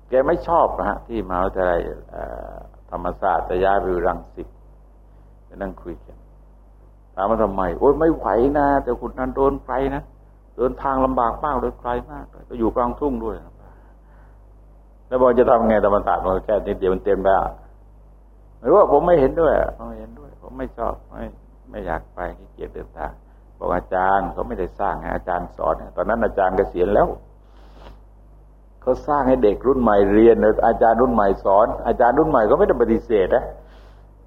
แกไม่ชอบนะฮะที่มหาวิทยาลัยธรรมศาสตร์จะย้ายไปรังสิตไปนั่งคุยกันถามว่าทำไม โอ๊ยไม่ไหวนะแต่คุณนั้นโดนไฟนะ เดินทางลำบากมากเลยไกลมากเลยก็อยู่กลางทุ่งด้วย แล้วบอกจะทำไงธรรมศาสตร์มันแค่นิดเดียวมันเต็มแล้วหรือว่าผมไม่เห็นด้วยผมไม่เห็นด้วย ผมไม่ชอบไม่ไม่อยากไปขี้เกียจเดินทางบอกอาจารย์เขาไม่ได้สร้างให้อาจารย์สอนตอนนั้นอาจารย์เกษียณแล้วเขาสร้างให้เด็กรุ่นใหม่เรียนอาจารย์รุ่นใหม่สอน อาจารย์รุ่นใหม่ก็ไม่ได้ปฏิเสธนะ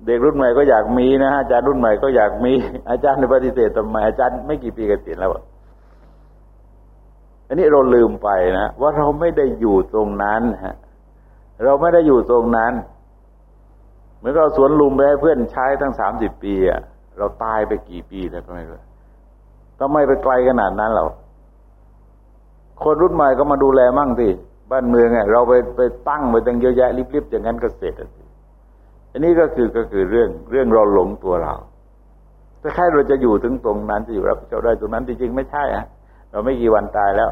เด็กรุ่นใหม่ก็อยากมีนะอาจารย์รุ่นใหม่ก็อยากมีอาจารย์ในปฏิเสธทำไมอาจารย์ไม่กี่ปีเกษียณแล้ว อันนี้เราลืมไปนะว่าเราไม่ได้อยู่ตรงนั้นฮะเราไม่ได้อยู่ตรงนั้น เหมือนเราสวนลุมไปให้เพื่อนใช้ตั้งสามสิบปีอะเราตายไปกี่ปีแล้วก็ไม่รู้ทำไมไปไกลขนาดนั้นเราคนรุ่นใหม่ก็มาดูแลมั่งสิบ้านเมืองเราไปไปตั้งไปตั้งเยอะแยะริบๆอย่างนั้นก็เสร็จอันนี้ก็คือก็คือเรื่องเรื่องเราหลงตัวเราถ้าใครเราจะอยู่ถึงตรงนั้นจะอยู่รับผิดชอบได้ตรงนั้นจริงๆไม่ใช่ฮะ เราไม่กี่วันตายแล้ว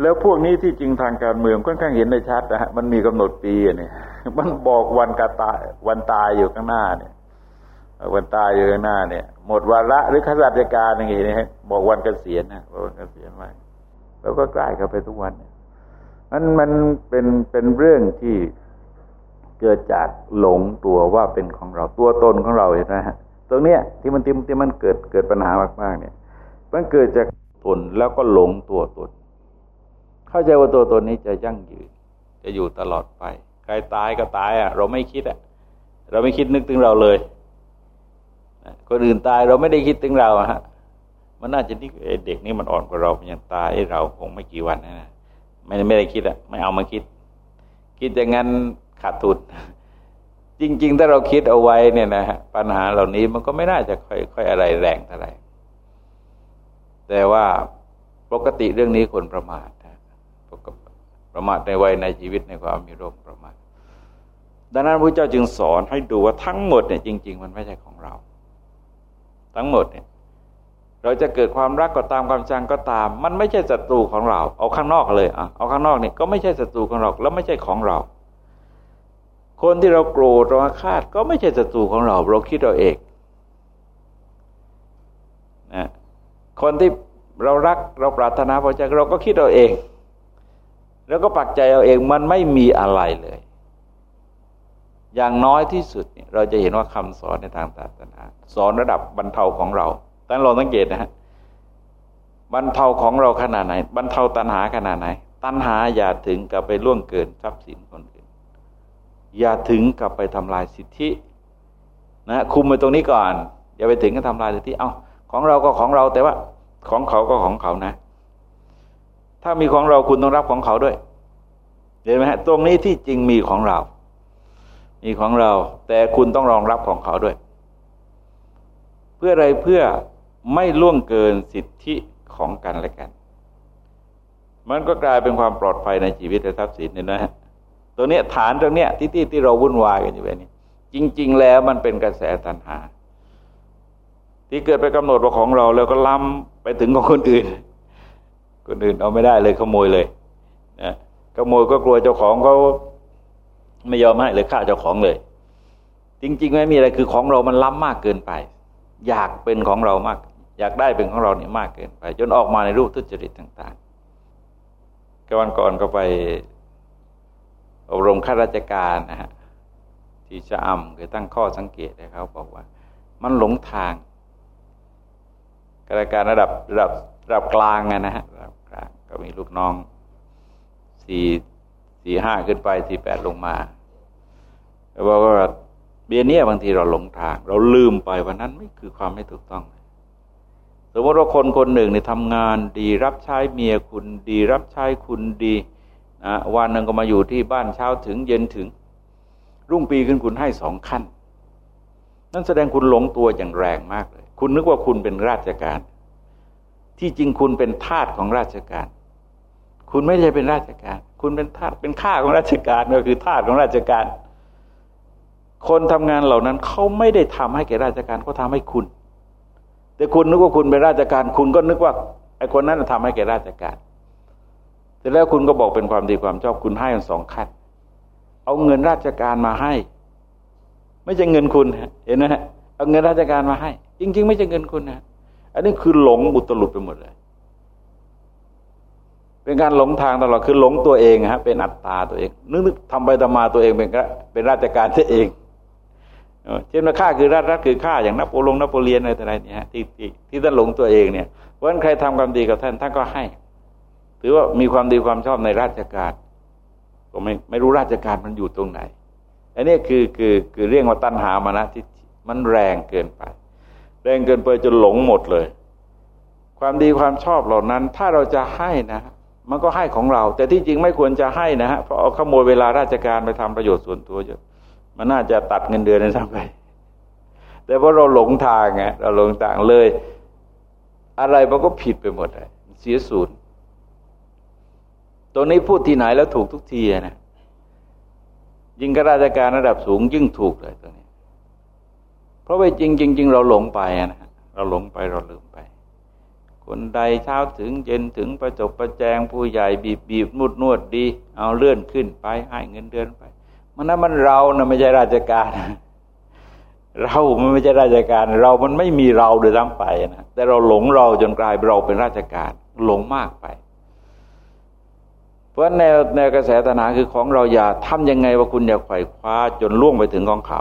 แล้วพวกนี้ที่จริงทางการเมืองค่อนข้างเห็นได้ชัดนะฮะมันมีกำหนดปีเนี่ยมันบอกวันกาตายวันตายอยู่ข้างหน้าเนี่ย วันตายอยู่ข้างหน้าเนี่ย หมดวาระหรือข้าราชการอย่างงี้เนี่ยบอกวันเกษียณนะบอกวันเกษียณไว้แล้วก็ใกล้เข้าไปทุกวันเนี่ยมันมันเป็นเป็นเรื่องที่เกิดจากหลงตัวว่าเป็นของเราตัวตนของเราเห็นไหมฮะตรงเนี้ยที่มันที่ที่มันเกิดเกิดปัญหามากๆเนี่ย มันเกิดจาก ตนแล้วก็หลงตัวตน เข้าใจว่าตัวตนนี้จะยั่งยืน จะอยู่ตลอดไป ใครตายก็ตายอะ เราไม่คิดอะ เราไม่คิดนึกถึงเราเลย คนอื่นตายเราไม่ได้คิดถึงเราฮะ มันน่าจะนี่เด็กนี่มันอ่อนกว่าเราเพียงตายเราคงไม่กี่วันนะไม่ไม่ได้คิดอะ ไม่เอามาคิด คิดอย่างนั้นขาดทุนจริง ๆ ถ้าเราคิดเอาไว้เนี่ยนะฮะปัญหาเหล่านี้มันก็ไม่น่าจะค่อยค่อยอะไรแรงเท่าไหร่ แต่ว่าปกติเรื่องนี้คนประมาทนะประมาทในวัยในชีวิตในความมีโรคประมาทดังนั้นพระเจ้าจึงสอนให้ดูว่าทั้งหมดเนี่ยจริง ๆ มันไม่ใช่ของเรา ทั้งหมดเนี่ยเราจะเกิดความรักก็ตามความชังก็ตาม มันไม่ใช่ศัตรูของเรา เอาข้างนอกเลยอะเอาข้างนอกเนี่ยก็ไม่ใช่ศัตรูของเราแล้วไม่ใช่ของเรา คนที่เราโกรธเราอาฆาตก็ไม่ใช่ศัตรูของเรา เราคิดเราเองนะ คนที่เรารักเราปรารถนาพอใจเราก็คิดเราเอง แล้วก็ปักใจเอาเองมันไม่มีอะไรเลย อย่างน้อยที่สุดเนี่ยเราจะเห็นว่าคำสอนในทางศาสนา สอนระดับบรรเทาของเราตั้งลองสังเกตนะฮะบรรเทาของเราขนาดไหน บรรเทาตัณหาขนาดไหน ตัณหาอย่าถึงกับไปล่วงเกินทรัพย์สินคนอื่น อย่าถึงกับไปทำลายสิทธินะคุมไปตรงนี้ก่อน อย่าไปถึงกับทำลายสิทธิเอา้า ของเราก็ของเราแต่ว่า ของเขาก็ของเขานะ ถ้ามีของเราคุณต้องรับของเขาด้วยเห็นไหมฮะตรงนี้ที่จริงมีของเรา มีของเรา แต่คุณต้องรองรับของเขาด้วย เพื่ออะไรเพื่อไม่ล่วงเกินสิทธิของกันและกัน มันก็กลายเป็นความปลอดภัยในชีวิตและทรัพย์สินเนี่ยนะฮะตรงนี้ฐานตรงเนี้ยที่ที่ที่เราวุ่นวายกันอยู่แบบนี้ จริง ๆ แล้วมันเป็นกระแสตัณหา ที่เกิดไปกำหนดว่าของเราแล้วก็ล้ำไปถึงของคนอื่น คนอื่นเอาไม่ได้เลยขโมยเลยนะขโมยก็กลัวเจ้าของเขาไม่ยอมให้เลยฆ่าเจ้าของเลย จริง ๆ ไม่มีอะไรคือของเรามันล้ำมากเกินไป อยากเป็นของเรามาก อยากได้เป็นของเราเนี่ยมากเกินไป จนออกมาในรูปทุจริตต่างๆกวันก่อนก็ไปอบรมข้าราชการนะฮะที่จะอ่ำคือตั้งข้อสังเกตให้เขาบอกว่า มันหลงทาง ข้าราชการระดับระดับระดับกลางนะฮะระดับกลางก็มีลูกน้องสี่สี่ห้าขึ้นไปสี่แปดลงมาแล้วบอกว่าเบียเนี่ยบางทีเราหลงทาง เราลืมไปว่านั้นไม่คือความไม่ถูกต้อง สมมติว่าคนคนหนึ่งเนี่ยทำงานดีรับใช้เมียคุณดี รับใช้คุณดีนะวันหนึ่งก็มาอยู่ที่บ้านเช้าถึงเย็นถึง รุ่งปีขึ้นคุณให้สองขั้น นั่นแสดงคุณหลงตัวอย่างแรงมากเลย คุณนึกว่าคุณเป็นราชการ ที่จริงคุณเป็นทาสของราชการ คุณไม่ใช่เป็นราชการ คุณเป็นทาสเป็นข้าของราชการก็คือทาสของราชการ คนทำงานเหล่านั้นเขาไม่ได้ทำให้แก่ราชการเขาทาให้คุณ แต่คุณนึกว่าคุณเป็นราชการ คุณก็นึกว่าไอ้คนนั้นทำให้แก่ราชการเสร็จแล้วคุณก็บอกเป็นความดีความชอบคุณให้กันสองขั้นเอเอาเงินราชการมาให้ ไม่ใช่เงินคุณเห็นไหมฮะเอาเงินราชการมาให้ จริง ๆ ไม่ใช่เงินคุณนะอันนี้คือหลงบุตรุษไปหมดเลย เป็นการหลงทางตลอดคือหลงตัวเองฮะเป็นอัตตาตัวเอง นึกๆทำไปทำมาตัวเองเป็นเป็นราชการตัวเองเช่นว่าข้าคือรัฐรัฐคือข้าอย่างนโปลงนโปเลียนอะไรต่างๆเนี่ยที่ที่ที่ท่านหลงตัวเองเนี่ยเพราะฉะนั้นใครทำความดีกับท่านท่านก็ให้ ถือว่ามีความดีความชอบในราชการก็ไม่ไม่รู้ราชการมันอยู่ตรงไหน อันนี้คือคือคือเรียกว่าตัณหามานะที่มันแรงเกินไป แรงเกินไปจนหลงหมดเลย ความดีความชอบเหล่านั้น ถ้าเราจะให้นะมันก็ให้ของเรา แต่ที่จริงไม่ควรจะให้นะฮะเพราะเอาขโมยเวลาราชการไปทำประโยชน์ส่วนตัวเยอะมันน่าจะตัดเงินเดือนในซ้ำไปแต่เพราเราหลงทางไงเราหลงทางเลย อะไรมันก็ผิดไปหมดเลยเสียศูนย์ตัวนี้พูดที่ไหนแล้วถูกทุกทีนะยิ่งข้าราชการระดับสูงยิ่งถูกเลยตัวนี้ ราะว่าจริงจริงเราหลงไปนะเราหลงไปเราลืมไป คนใดเช้าถึงเย็นถึงประจบประแจงผู้ใหญ่บีบบีบนวดนวดดี เอาเลื่อนขึ้นไปให้เงินเดือนไป มันนั้นมันเรานะไม่ใช่ราชการ เรามันไม่ใช่ราชการ เรามันไม่มีเราโดยทั้งไปนะแต่เราหลงเราจนกลายเราเป็นราชการ หลงมากไป เพราะแนวแนวกระแสตนาคือของเราอย่าทำยังไงว่าคุณอย่าไขว่คว้าจนล่วงไปถึงของเขา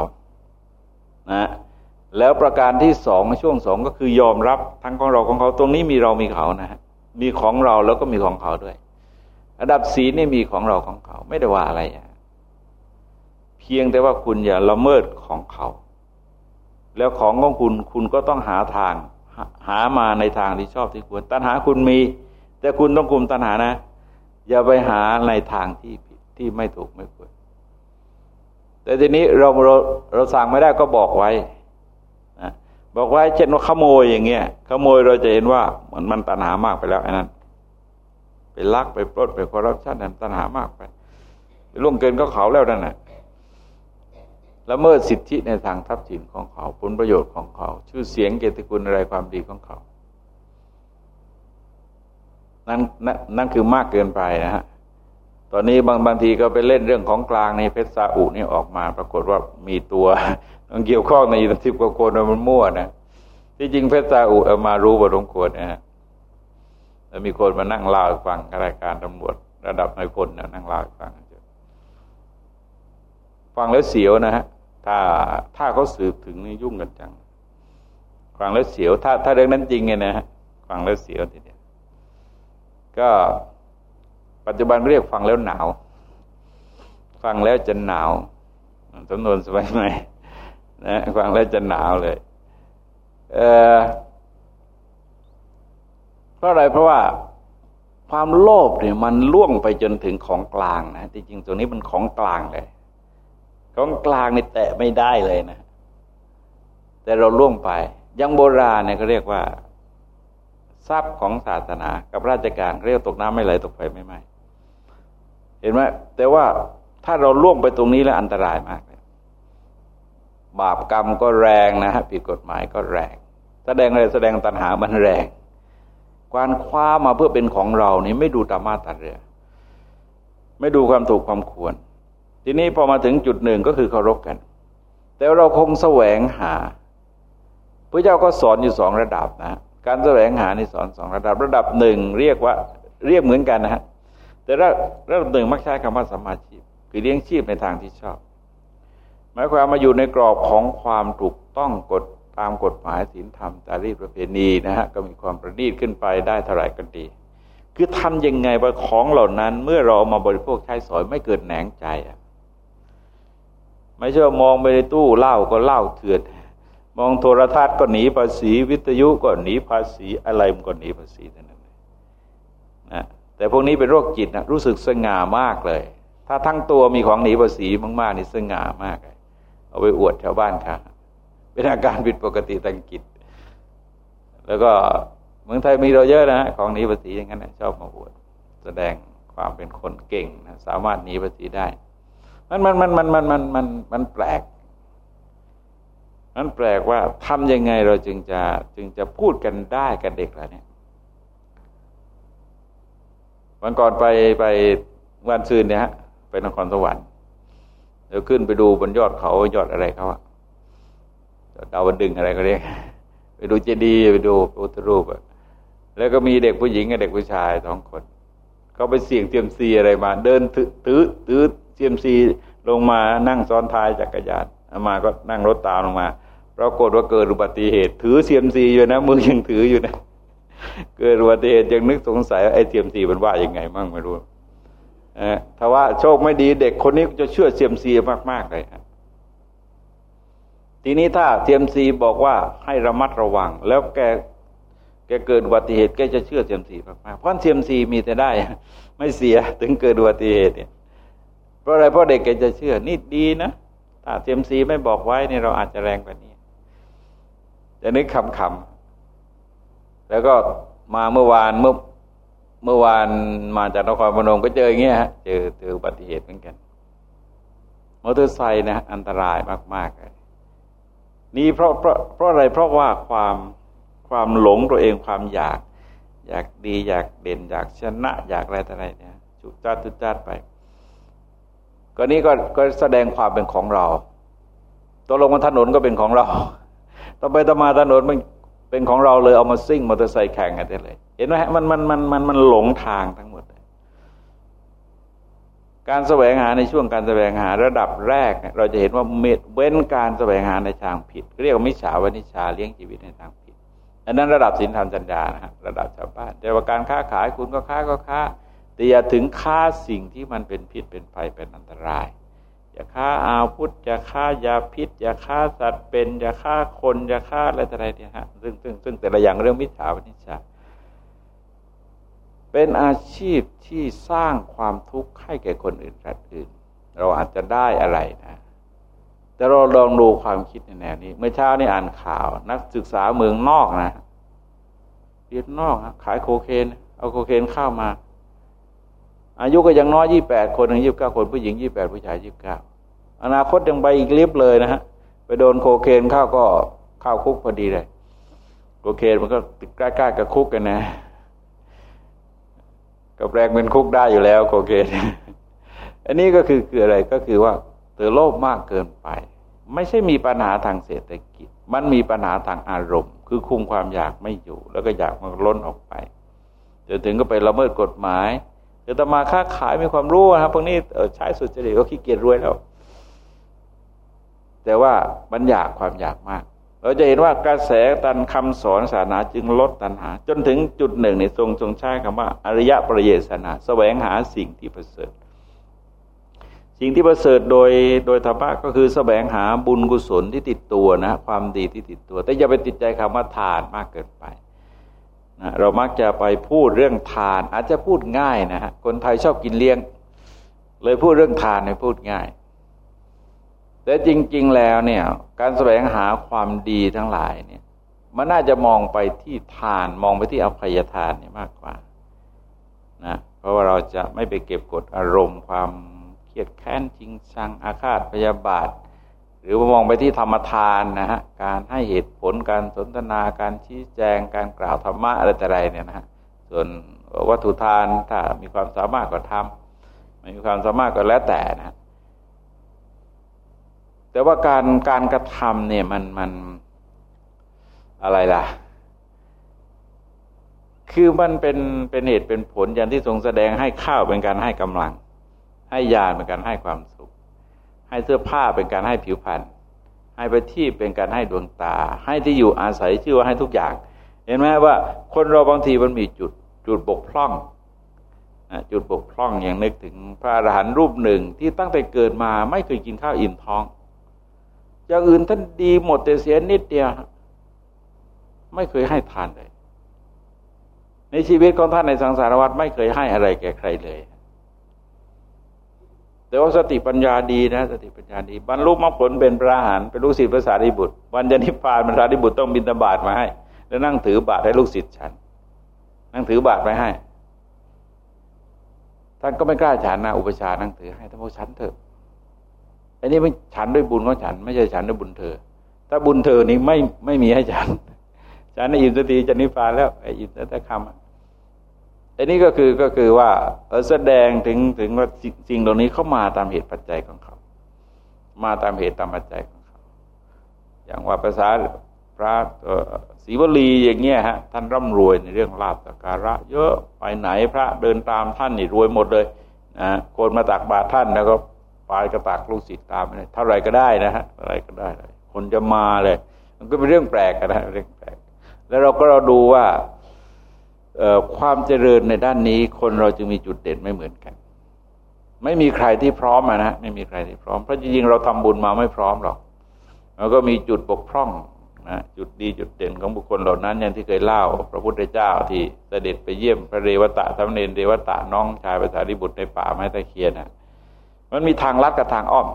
นะ แล้วประการที่สองในช่วงสองก็คือยอมรับทั้งของเราของเขาตรงนี้มีเรามีเขานะฮะมีของเราแล้วก็มีของเขาด้วยระดับศีลนี่มีของเราของเขา ไม่ได้ว่าอะไรเพียงแต่ว่าคุณอย่าละเมิดของเขา แล้วของของคุณคุณก็ต้องหาทาง หามาในทางที่ชอบที่ควร ตัณหาคุณมี แต่คุณต้องคุมตัณหานะ อย่าไปหาในทางที่ผิดที่ไม่ถูกไม่ควรแต่ทีนี้เราเราเราสั่งไม่ได้ก็บอกไว้ บอกไว้เช่นว่าขโมยอย่างเงี้ยขโมยเราจะเห็นว่ามันมันตัณหามากไปแล้วไอ้นั้นไปลักไปปล้นไปคอร์รัปชันนั่นตัณหามากไปไปล่วงเกินก็เขาแล้วนั่นแหละละเมิดสิทธิในทางทรัพย์สินของเขาผลประโยชน์ของเขา ชื่อเสียงเกียรติคุณอะไรความดีของเขา นั่นนั่นคือมากเกินไปนะฮะ ตอนนี้บางบางทีก็ไปเล่นเรื่องของกลางในเพชรซาอุนี่ออกมา ปรากฏว่ามีตัวมันเกี่ยวข้องในยี่สิบกว่าคนมันมั่วนะที่จริงเพชรซาอุเอามารู้บทสมควรนะฮะแล้วมีคนมานั่งเล่าฟังรายการตำรวจระดับนายพลนะนั่งเล่าฟังฟังแล้วเสียวนะฮะถ้าถ้าเขาสืบถึงนี่ยุ่งกันจังฟังแล้วเสียว ถ้าถ้าเรื่องนั้นจริงไงนะฮะฟังแล้วเสียวทีเดียวก็ ปัจจุบันเรียกฟังแล้วหนาว ฟังแล้วจะหนาวสำนวนสมัยใหม่นะฟังแล้วจะหนาวเลยเเพราะอะไรเพราะว่าความโลภเนี่ยมันล่วงไปจนถึงของกลางนะที่จริงตัวนี้มันของกลางเลย ของกลางนี่แตะไม่ได้เลยนะ แต่เราล่วงไป ยังโบราณเนี่ยเขาเรียกว่าทรัพย์ของศาสนา กับราชการเรียกตกน้ำไม่ไหลตกไฟไม่ไหม้ เห็นไหมแต่ว่าถ้าเราล่วงไปตรงนี้แล้วอันตรายมากเลยบาปกรรมก็แรงนะฮะผิดกฎหมายก็แรง แสดงอะไรแสดงตัณหามันแรงการคว้ามาเพื่อเป็นของเรานี่ไม่ดูตามาตัดเรือ ไม่ดูความถูกความควร ทีนี้พอมาถึงจุดหนึ่งก็คือเคารพกัน แต่เราคงแสวงหาพระเจ้าก็สอนอยู่สองระดับนะ การแสวงหาในสอนสองระดับ ระดับหนึ่งเรียกว่าเรียกเหมือนกันนะฮะ แต่ระระดับหนึ่งมักใช้คำว่าสมาชีพ คือเลี้ยงชีพในทางที่ชอบ หมายความมาอยู่ในกรอบของความถูกต้องกฎตามกฎหมายศีลธรรมจารีตประเพณีนะฮะก็มีความประณีตขึ้นไปได้เท่าไหร่กันดี คือทำยังไงว่าของเหล่านั้น เมื่อเราเอามาบริโภคใช้สอยไม่เกิดแหนงใจอะไม่ใช่มองไปในตู้เหล้าก็เหล้าเถื่อนมองโทรทัศน์ก็หนีภาษี วิทยุก็หนีภาษีอะไรมันก็หนีภาษีทั้งนั้นนะ แต่พวกนี้เป็นโรคจิตนะรู้สึกสง่ามากเลย ถ้าทั้งตัวมีของหนีภาษีมากๆนี่สง่ามากเลยเอาไปอวดชาวบ้านค่ะเป็นอาการผิดปกติทางจิต แล้วก็เมืองไทยมีเราเยอะนะของหนีภาษีอย่างนั้นชอบมาอวด แสดงความเป็นคนเก่งนะสามารถหนีภาษีได้ มันมันมันมันมันมันมันมันแปลกนั้นแปลกว่าทำยังไงเราจึงจะจึงจะพูดกันได้กับเด็กแล้วเนี่ย วันก่อนไปไปวันซืนเนี่ยฮะไปนครสวรรค์เดี๋ยวขึ้นไปดูบนยอดเขายอดอะไรเขาอะดาวดึงอะไรก็เรียกไปดูเจดีย์ไปดูพุทธรูปอะแล้วก็มีเด็กผู้หญิงกับเด็กผู้ชายสองคนเขาไปเสี่ยงเทียมซีอะไรมา เดินถือถือถือเทียมซีลงมานั่งซ้อนท้ายจักรยานอามาก็นั่งรถตามลงมาปรากฏว่าเกิดอุบัติเหตุ ถือเทียมซีอยู่นะมือยังถืออยู่นะ เกิดอุบัติเหตุยังนึกสงสัยไอ้เทียมซีมันว่ายังไงมั่งไม่รู้ถ้าว่าโชคไม่ดีเด็กคนนี้จะเชื่อเทียมซีมากๆเลยทีนี้ถ้าเทียมซีบอกว่าให้ระมัดระวัง แล้วแกแกเกิดอุบัติเหตุแกจะเชื่อเทียมซีมากๆเพราะเทียมซีมีแต่ได้ ไม่เสียถึงเกิดอุบัติเหตุเนี่ยเพราะอะไรเพราะเด็กแกจะเชื่อนี่ดีนะถ้าเทียมซีไม่บอกไว้เนี่ยเราอาจจะแรงกว่านี้จะนึกคำๆ แล้วก็มาเมื่อวานเมื่อเมื่อวานมาจากนครพนมก็เจออย่างเงี้ยฮะเจอเจออุบัติเหตุเหมือนกันมอเตอร์ไซค์นะอันตรายมากๆเลยนี่เพราะเพราะเพราะอะไรเพราะว่าความความหลงตัวเองความอยาก อยากดีอยากเด่นอยากชนะ อยากอะไรต่ออะไรเนี่ยจุดจ้าจุดจ้าไปก็นี้ก็ก็แสดงความเป็นของเราตัวลงมาถนนก็เป็นของเรา ต่อไปต่อมาถนนมัน เป็นของเราเลยเอามาซิ่งมอเตอร์ไซค์แข่งกันได้เลย เห็นไหมมันมันมันมันมันหลงทางทั้งหมดเลยการแสวงหาในช่วงการแสวงหาระดับแรก เราจะเห็นว่าเมตเว้นการแสวงหาในทางผิด เรียกว่ามิจฉาวณิชาเลี้ยงชีวิตในทางผิด อันนั้นระดับสินธรรมจัญญานะฮะระดับชาวบ้านแต่ว่าการค้าขายคุณก็ค้าก็ค้าแต่อย่าถึงค้าสิ่งที่มันเป็นพิษเป็นภัยเป็นอันตราย อย่าค้าอาวุธอย่าค้ายาพิษอย่าค้าสัตว์เป็นอย่าค้าคนอย่าค้าอะไรต่ออะไรเนี่ยฮะซึ่งซึ่งซึ่งแต่ละอย่างเรื่องมิจฉาวณิชาเป็นอาชีพที่สร้างความทุกข์ให้แก่คนอื่นรัดอื่น เราอาจจะได้อะไรนะแต่เราลองดูความคิดในแนวนี้ เมื่อเช้านี่อ่านข่าว นักศึกษาเมืองนอกนะเรียนนอกขายโคเคนเอาโคเคนเข้ามา อายุก็ยังน้อยยี่แปดคนถึงยี่บเก้าคนผู้หญิงยี่แปดผู้ชายยี่บเก้า อนาคตยังไปอีกลิฟเลยนะฮะไปโดนโคเคนเข้าก็เข้าคุกพอดีเลยโคเคนมันก็ติดใกล้ๆกับคุกกันนะกับแรงเป็นคุกได้อยู่แล้วโคเคนอันนี้ก็คือคืออะไรก็คือว่าเธอโลภมากเกินไป ไม่ใช่มีปัญหาทางเศรษฐกิจ มันมีปัญหาทางอารมณ์ คือคุมความอยากไม่อยู่ แล้วก็อยากมันล้นออกไปจนถึงก็ไปละเมิดกฎหมายเดี๋ยวตมาค้าขายมีความรู้นะครับพวกนี้ใช้สุดจริตก็ขี้เกียจรวยแล้ว แต่ว่ามันอยากความอยากมาก เราจะเห็นว่ากระแสตันคำสอนศาสนาจึงลดตัณหา จนถึงจุดหนึ่งในทรงทรงใช้คำว่าอริยะประเยสนาแสวงหาสิ่งที่ประเสริฐ สิ่งที่ประเสริฐโดยโดยธรรมะก็คือแสวงหาบุญกุศลที่ติดตัวนะ ความดีที่ติดตัว แต่อย่าไปติดใจคำว่าทานมากเกินไปนะเรามักจะไปพูดเรื่องทาน อาจจะพูดง่ายนะฮะคนไทยชอบกินเลี้ยง เลยพูดเรื่องทานในพูดง่าย แต่จริง ๆ แล้วเนี่ย การแสวงหาความดีทั้งหลายเนี่ย มันน่าจะมองไปที่ทานมองไปที่อภัยทานเนี่ยมากกว่านะเพราะว่าเราจะไม่ไปเก็บกดอารมณ์ ความเครียดแค้นจริงชังอาฆาตพยาบาท หรือมองไปที่ธรรมทานนะฮะการให้เหตุผลการสนทนาการชี้แจงการกล่าวธรรมะอะไรแต่ไรเนี่ยนะฮะส่วนวัตถุทานถ้ามีความสามารถก็ทำไม่มีความสามารถก็แล้วแต่นะ แต่ว่าการการกระทำเนี่ยมันมันอะไรล่ะ คือมันเป็นเป็นเหตุเป็นผลอย่างที่ทรงแสดงให้ข้าวเป็นการให้กำลัง ให้ยาเป็นการให้ความสุข ให้เสื้อผ้าเป็นการให้ผิวพรรณให้ไปที่เป็นการให้ดวงตา ให้ที่อยู่อาศัยชื่อว่าให้ทุกอย่าง เห็นไหมว่า คนเราบางทีมันมีจุดจุดบกพร่องจุดบกพร่องอย่างนึกถึงพระอรหันต์รูปหนึ่งที่ตั้งแต่เกิดมาไม่เคยกินข้าวอิ่มท้อง อย่างอื่นท่านดีหมดแต่เสียนิดเดียว ไม่เคยให้ทานเลย ในชีวิตของท่านในสังสารวัฏไม่เคยให้อะไรแก่ใครเลย แต่ว่าสติปัญญาดีนะ สติปัญญาดี บรรลุมรรคผลเป็นพระอรหันต์เป็นลูกศิษย์พระสารีบุตรวันยันิพพานพระสารีบุตรต้องบินตบาทมาให้ แล้วนั่งถือบาทให้ลูกศิษย์ฉัน นั่งถือบาทไปให้ ท่านก็ไม่กล้าฉันนะอุปชานั่งถือให้ท่านบอกฉันเถอะ อันนี้มันฉันด้วยบุญของฉัน ไม่ใช่ฉันด้วยบุญเธอ ถ้าบุญเธอนี้ไม่ไม่มีให้ฉัน ฉันในอิ่มสติจะนิพพานแล้วไอ้อิ่มแต่คำอันนี้ก็คือก็คือว่าแสดงถึงถึงว่าสิ่งเหล่านี้เข้ามาตามเหตุปัจจัยของเขา มาตามเหตุตามปัจจัยของเขา อย่างว่าภาษาพระศรีวลีอย่างเงี้ยฮะท่านร่ำรวยในเรื่องลาบสักการะ เยอะไปไหนพระเดินตามท่านนี่รวยหมดเลยนะคนมาตักบาตรท่านแล้วก็ ปลายกระตักลูกศิษย์ตามไปเท่าไรก็ได้นะฮะอะไรก็ได้เลยคนจะมาเลย มันก็เป็นเรื่องแปลกนะเรื่องแปลก แล้วเราก็เราดูว่าความเจริญในด้านนี้คนเราจึงมีจุดเด่นไม่เหมือนกัน ไม่มีใครที่พร้อมนะไม่มีใครที่พร้อมเพราะจริงๆเราทำบุญมาไม่พร้อมหรอกเราก็มีจุดบกพร่องนะจุดดีจุดเด่นของบุคคลเหล่านั้นอย่างที่เคยเล่า พระพุทธเจ้าที่เสด็จไปเยี่ยมพระเรวตะทำเนรเรวตะน้องชายภาษาริบุตรในป่าไม้ตะเคียนนะ มันมีทางลัดกับทางอ้อม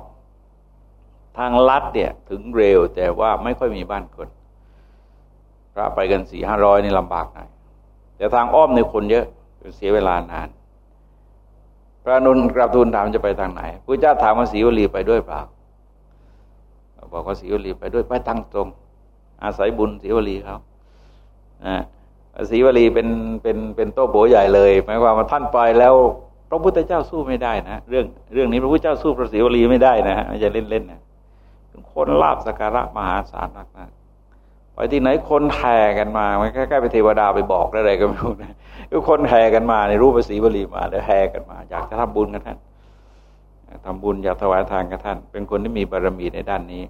ทางลัดเนี่ย ถึงเร็วแต่ว่าไม่ค่อยมีบ้านคนพระไปกันสี่ห้าร้อยนี่ลำบากหน่อยแต่ทางอ้อมในคนเยอะเสียเวลานาน พระนุนกราบทูลถามจะไปทางไหนพระเจ้าถามว่าสีวลีไปด้วยเปล่าบอกว่าสีวลีไปด้วยไปทางตรง อาศัยบุญศรีวลีเขาศรีวลีเป็นเป็นเป็นโต๊ะโบใหญ่เลยหมายความว่าท่านไปแล้ว พระพุทธเจ้าสู้ไม่ได้นะเรื่องเรื่องนี้พระพุทธเจ้าสู้พระศรีวลีไม่ได้นะไม่จะเล่นๆนะคนลาบสการะมหาศาลนักนะไปที่ไหนคนแห่กันมามันใกล้ๆไปเทวดาไปบอกอะไรก็ไม่รู้นะคือคนแห่กันมาในรูปภาษีบรีมาแล้วแห่กันมา อยากจะทำบุญกับท่านทำบุญอยากถวายทานกับท่าน เป็นคนที่มีบารมีในด้านนี้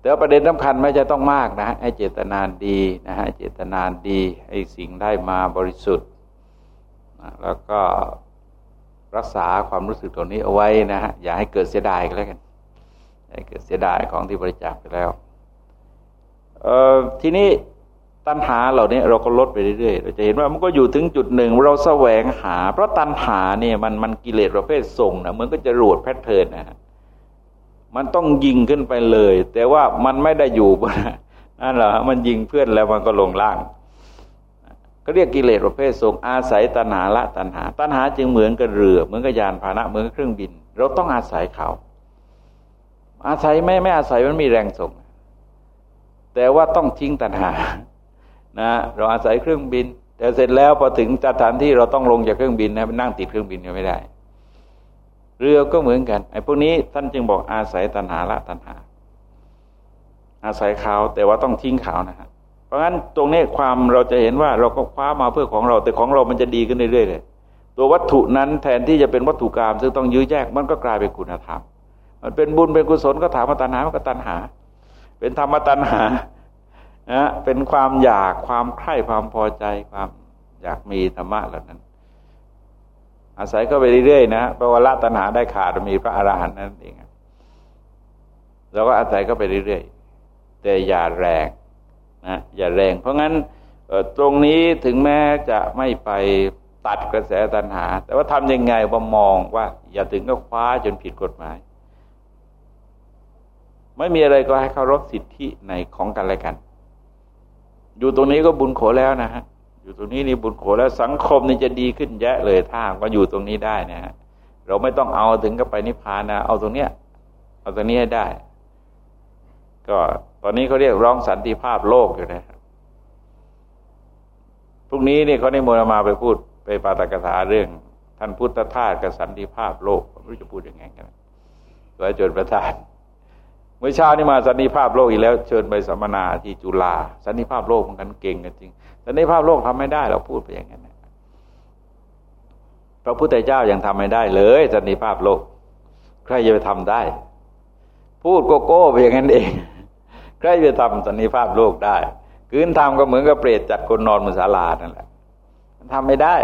แต่ประเด็นสำคัญไม่จะต้องมากนะให้เจตนาดีนะฮะเจตนาดีให้สิ่งได้มาบริสุทธิ์ แล้วก็รักษาความรู้สึกตรงนี้เอาไว้นะฮะอย่าให้เกิดเสียดายกันแล้วกันให้เกิดเสียดายของที่บริจาคไปแล้วเอ่อทีนี้ตัณหาเหล่านี้เราก็ลดไปเรื่อยๆ เราจะเห็นว่ามันก็อยู่ถึงจุดหนึ่ง เราแสวงหา เพราะตัณหาเนี่ยมันมันกิเลสประเภทส่งนะมันก็จะรวดแพทเทิร์นนะฮะมันต้องยิงขึ้นไปเลย แต่ว่ามันไม่ได้อยู่นั่นแหละมันยิงเพื่อนแล้วมันก็ลงล่าง ก็เรียกกิเลสประเภททรงอาศัยตัณหาละตัณหา ตัณหาจึงเหมือนกับเรือ เหมือนกับยานพาหนะเหมือนเครื่องบิน เราต้องอาศัยเขา อาศัยไม่ไม่อาศัยมันมีแรงส่ง แต่ว่าต้องทิ้งตัณหานะเราอาศัยเครื่องบิน แต่เสร็จแล้วพอถึงสถานที่เราต้องลงจากเครื่องบินนะนั่งติดเครื่องบินก็ไม่ได้ เรือก็เหมือนกันไอ้พวกนี้ท่านจึงบอกอาศัยตัณหาละตัณหา อาศัยเขาแต่ว่าต้องทิ้งเขานะฮะเพ ราะงั้นตรงนี้ความเราจะเห็นว่าเราก็คว้ามาเพื่อของเรา แต่ของเรามันจะดีขึ้นเรื่อยๆเลยตัววัตถุนั้นแทนที่จะเป็นวัตถุกรรมซึ่งต้องยื้อแยกมันก็กลายเป็นคุณธรรม มันเป็นบุญเป็นกุศลก็ถามมาตัณหามันก็ตัณหา เป็นธรรมตัณหานะเป็นความอยากความใคร่ความพอใจความอยากมีธรรมะเหล่านั้น อาศัยก็ไปเรื่อยๆนะเพราะว่าละตัณหาได้ขาดมีพระอรหันต์นั่นเองเราก็อาศัยก็ไปเรื่อยๆแต่อย่าแรง นะอย่าแรง เพราะงั้นตรงนี้ถึงแม้จะไม่ไปตัดกระแสตัณหา แต่ว่าทำยังไงว่ามองว่า อย่าถึงก็คว้าจนผิดกฎหมาย ไม่มีอะไรก็ให้เคารพสิทธิในของกันและกัน อยู่ตรงนี้ก็บุญโขแล้วนะฮะอยู่ตรงนี้นี่บุญโขแล้วสังคมนี่จะดีขึ้นแยะเลยถ้าว่าอยู่ตรงนี้ได้นะฮะเราไม่ต้องเอาถึงกับไปนิพพานนะเอาตรงเนี้ยเอาตรงนี้ให้ได้ ก็ตอนนี้เขาเรียกร้องสันติภาพโลกอยู่นะพรุ่งนี้นี่เขาได้มนมาไปพูดไปปาตกถาเรื่อง ท่านพุทธทาสกับสันติภาพโลกไม่รู้จะพูดยังไงกันตัวจนประธาน เมื่อเช้านี่มาสันติภาพโลกอีกแล้ว เชิญไปสัมมนาที่จุฬาสันติภาพโลกมันกันเก่งกันจริงแต่ในภาพโลกทำไม่ได้เราพูดไปอย่างนั้นพระพุทธเจ้ายังทำไม่ได้เลยสันติภาพโลก ใครจะไปทำได้ พูดโกโก้ไปอย่างนั้นเอง ใครจะทำสันติภาพโลกได้คืนทำก็เหมือนกับเปรตจัดคนนอนบนศาลานั่นแหละมันทำไม่ได้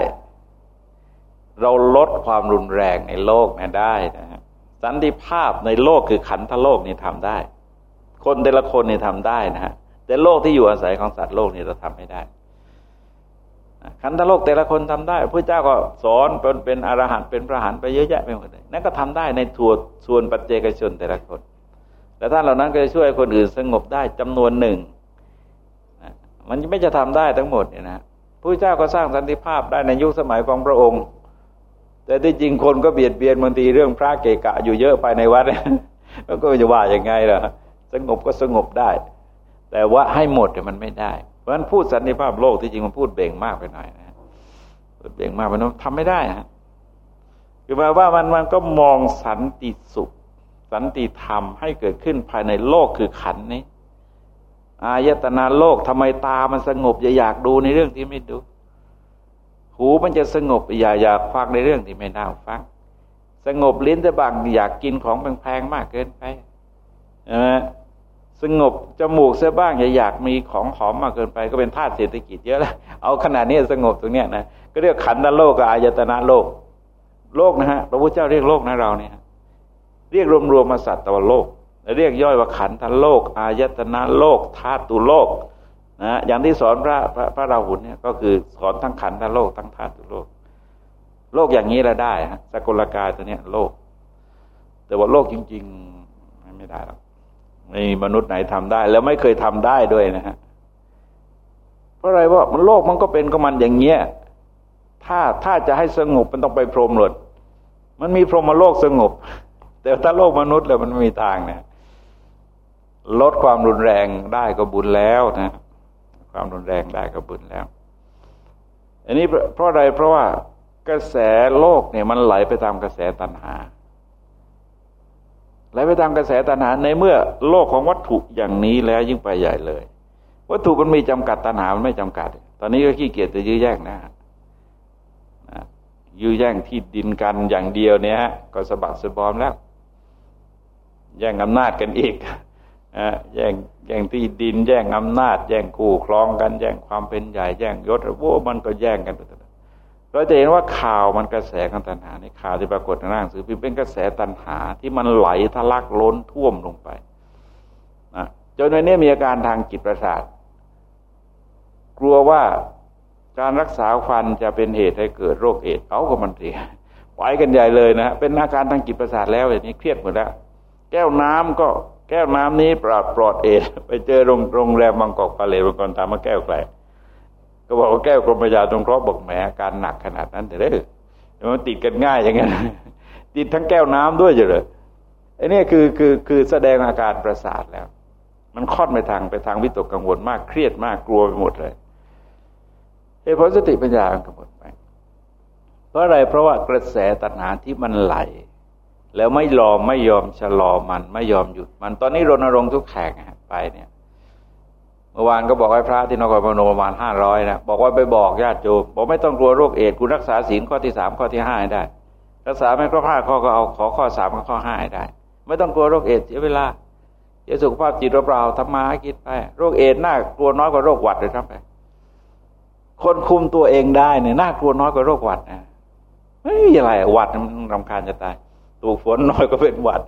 เราลดความรุนแรงในโลกนะได้นะฮะสันติภาพในโลกคือขันธโลกนี่ทำได้ คนแต่ละคนนี่ทำได้นะฮะแต่โลกที่อยู่อาศัยของสัตว์โลกนี่เราทำไม่ได้ขันธโลกแต่ละคนทำได้พระเจ้าก็สอนเป็นเป็นอรหันต์เป็นพระหันไปเยอะแยะไปหมดเลยนั่นก็ทำได้ในทัวส่วนปัจเจกชนแต่ละคน แต่ท่านเหล่านั้นก็จะช่วยคนอื่นสงบได้จำนวนหนึ่ง มันไม่จะทำได้ทั้งหมดเนี่ยนะพระเจ้าก็สร้างสันติภาพได้ในยุคสมัยของพระองค์ แต่ที่จริงคนก็เบียดเบียนบางทีเรื่องพระเกกะอยู่เยอะไปในวัดแล้วก็จะว่าอย่างไงล่ะสงบก็สงบได้ แต่ว่าให้หมดมันไม่ได้ เพราะฉะนั้นพูดสันติภาพโลกที่จริงมันพูดเบ่งมากไปหน่อยนะพูดเบ่งมากไปน่อยทำไม่ได้ฮะคือหมายว่ามันมันก็มองสันติสุข สันติธรรมให้เกิดขึ้นภายในโลกคือขันนี้ อายตนาโลกทำไมตามันสงบอย่าอยากดูในเรื่องที่ไม่ดู หูมันจะสงบอย่าอยากฟังในเรื่องที่ไม่น่าฟัง สงบลิ้นจะบางอยากกินของแพงๆมากเกินไปนะสงบจมูกเสียบ้างอย่าอยากมีของหอมมากเกินไป ก็เป็นธาตุเศรษฐกิจเยอะแล้วเอาขนาดนี้สงบตรงเนี้ยนะก็เรียกขันธ์โลกกับอายตนะโลก โลกนะฮะพระพุทธเจ้าเรียกโลกนะเราเนี่ย เรียกรวมๆมาสัตว์ตวโลก เรียกย่อยว่าขันธ์โลก อายตนะโลกธาตุโลกนะอย่างที่สอนพระพระพระราหุลเนี่ยก็คือสอนทั้งขันธ์โลกทั้งธาตุโลก โลกอย่างนี้ละได้ฮะสกุลกายตัวเนี้ยโลก แต่ว่าโลกจริง ๆ ไม่ได้หรอกไม่มีมนุษย์ไหนทำได้ แล้วไม่เคยทำได้ด้วยนะฮะเพราะอะไรว่ามันโลกมันก็เป็นก็มันอย่างเงี้ยถ้าถ้าจะให้สงบมันต้องไปพรหมหลดมันมีพรหมโลกสงบ แต่ถ้าโลกมนุษย์แล้วมันไม่มีทางนะลดความรุนแรงได้ก็บุญแล้วนะ ความรุนแรงได้ก็บุญแล้ว อันนี้เพราะอะไรเพราะว่ากระแสโลกเนี่ยมันไหลไปตามกระแสตัณหาไหลไปตามกระแสตัณหาในเมื่อโลกของวัตถุอย่างนี้แล้วยิ่งไปใหญ่เลย วัตถุมันมีจำกัดตัณหามันไม่จำกัด ตอนนี้ก็ขี้เกียจจะยื้อแย่งนะยื้อแย่งที่ดินกันอย่างเดียวเนี่ยก็สะบัดสะบอมแล้ว แย่งอำนาจกันอีกแย่งแย่งที่ดิน แย่งอำนาจ แย่งคู่ครองกัน แย่งความเป็นใหญ่ แย่งยศโว้มันก็แย่งกันเราจะเห็นว่าข่าวมันกระแสของตัณหาในข่าวที่ปรากฏในหนังสือพิมพ์เป็นกระแสตัณหาที่มันไหลทะลักล้นท่วมลงไปนะจนในนี้มีอาการทางจิตประสาท กลัวว่าการรักษาฟันจะเป็นเหตุให้เกิดโรคเอดเอาก็มันเสียไปกันใหญ่เลยนะเป็นอาการทางจิตประสาทแล้วอย่างนี้เครียดหมดแล้ว แก้วน้ำก็แก้วน้ำนี้ปลอดปลอดเอดไปเจอโรงโรงแรมบางกอกปาเลบางกอนตามมาแก้วไกลก็บอกว่าแก้วกรมยาตรงครอบบอกแหมการหนักขนาดนั้นเด้อมันติดกันง่ายอย่างนั้นติดทั้งแก้วน้ำด้วยเลยไอ้นี่คือคือคือแสดงอาการประสาทแล้ว มันค่อนไปทางไปทางวิตกกังวลมากเครียดมากกลัวไปหมดเลยเหตุผลสติปัญญามันก็หมดไปเพราะอะไรเพราะว่ากระแสตัณหาที่มันไหล แล้วไม่รอไม่ยอมชะลอมันไม่ยอมหยุดมันตอนนี้รณรงค์ทุกแข่งไปเนี่ย เมื่อวานก็บอกให้พระที่นครพนมประมาณห้าร้อยนะบอกว่าไปบอกญาติโยมบอกไม่ต้องกลัวโรคเอดคุณรักษาศีลข้อที่สามข้อที่ห้าได้ รักษาไม่ครบห้าข้อก็เอาขอข้อสามกับข้อห้าได้ ไม่ต้องกลัวโรคเอดเสียเวลาเสียสุขภาพจิตเราทำมาหากินไป โรคเอดน่ากลัวน้อยกว่าโรคหวัดเลยครับไปคนคุมตัวเองได้เนี่ยน่ากลัวน้อยกว่าโรคหวัดนะไม่อะไรหวัดมันรำคาญจะตาย ตูกฝนหน่อยก็เป็นหวัด